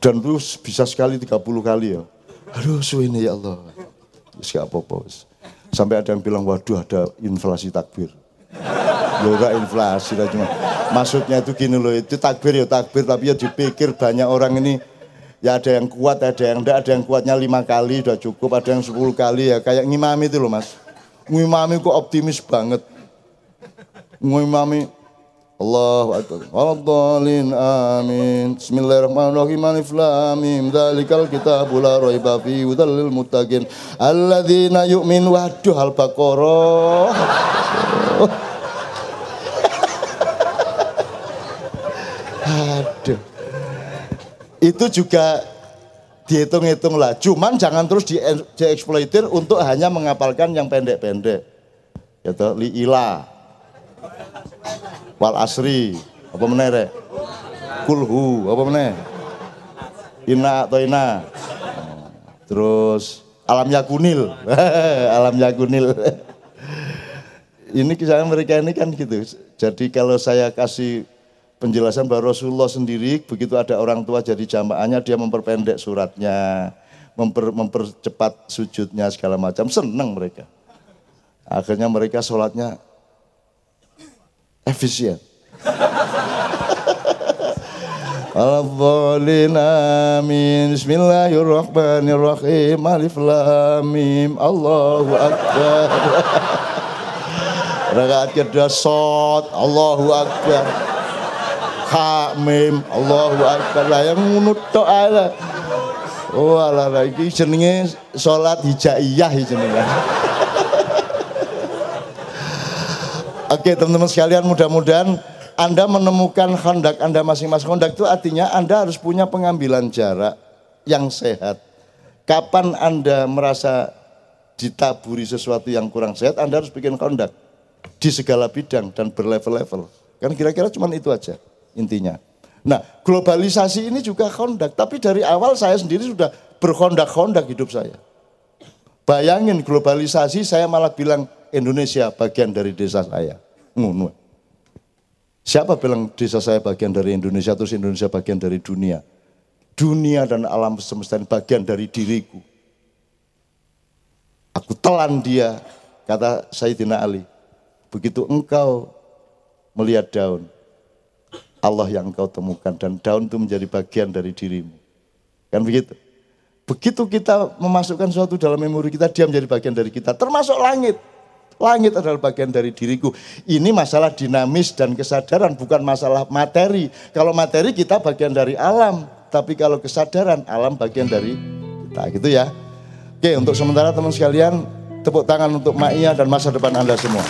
Speaker 1: Dan terus bisa sekali 30 kali ya. Aduh suwene ya Allah. Gak apa-apa Sampai ada yang bilang waduh ada inflasi takbir. Ya ora inflasi lah cuma. Maksudnya itu gini loh, itu takbir ya takbir tapi ya dipikir banyak orang ini ya ada yang kuat, ada yang enggak, ada yang kuatnya lima kali udah cukup, ada yang sepuluh kali ya kayak ngimami itu loh mas. Ngimami kok optimis banget. Ngimami Allahu Akbar. Waladhalin amin. Bismillahirrahmanirrahim. Alif lam mim. Dzalikal kitabul la raiba fihi hudal. Alladzina yu'min waduh Al-Baqarah. Aduh. Itu juga dihitung-hitung lah. Cuman jangan terus di, dieksploitir untuk hanya menghafalkan yang pendek-pendek. Yaitu li'ila. Wal asri. Apa meneh Kulhu. Apa meneh? Ina atau ina. Terus alam yakunil. alam yakunil. ini kisah mereka ini kan gitu. Jadi kalau saya kasih penjelasan bahwa Rasulullah sendiri begitu ada orang tua jadi jamaahnya dia memperpendek suratnya, memper, mempercepat sujudnya segala macam, senang mereka. Akhirnya mereka sholatnya efisien. Al-Dhalin amin. Bismillahirrahmanirrahim. Alif Lam Mim. Allahu Akbar. Rakaat kedua Allahu Akbar ha mim Allahu akbar lah yang ngunut tok ae oh alah iki jenenge salat hijaiyah jenenge Oke teman-teman sekalian mudah-mudahan Anda menemukan kondak Anda masing-masing. Kondak itu artinya Anda harus punya pengambilan jarak yang sehat. Kapan Anda merasa ditaburi sesuatu yang kurang sehat, Anda harus bikin kondak di segala bidang dan berlevel-level. Kan kira-kira cuma itu aja intinya. Nah, globalisasi ini juga kondak, tapi dari awal saya sendiri sudah berkondak-kondak hidup saya. Bayangin globalisasi saya malah bilang Indonesia bagian dari desa saya. Siapa bilang desa saya bagian dari Indonesia terus Indonesia bagian dari dunia? Dunia dan alam semesta ini bagian dari diriku. Aku telan dia, kata Sayyidina Ali. Begitu engkau melihat daun, Allah yang engkau temukan dan daun itu menjadi bagian dari dirimu. Kan begitu? Begitu kita memasukkan sesuatu dalam memori kita, dia menjadi bagian dari kita. Termasuk langit. Langit adalah bagian dari diriku. Ini masalah dinamis dan kesadaran, bukan masalah materi. Kalau materi kita bagian dari alam, tapi kalau kesadaran alam bagian dari kita. Gitu ya. Oke, untuk sementara teman sekalian, tepuk tangan untuk Ma'iyah dan masa depan Anda semua.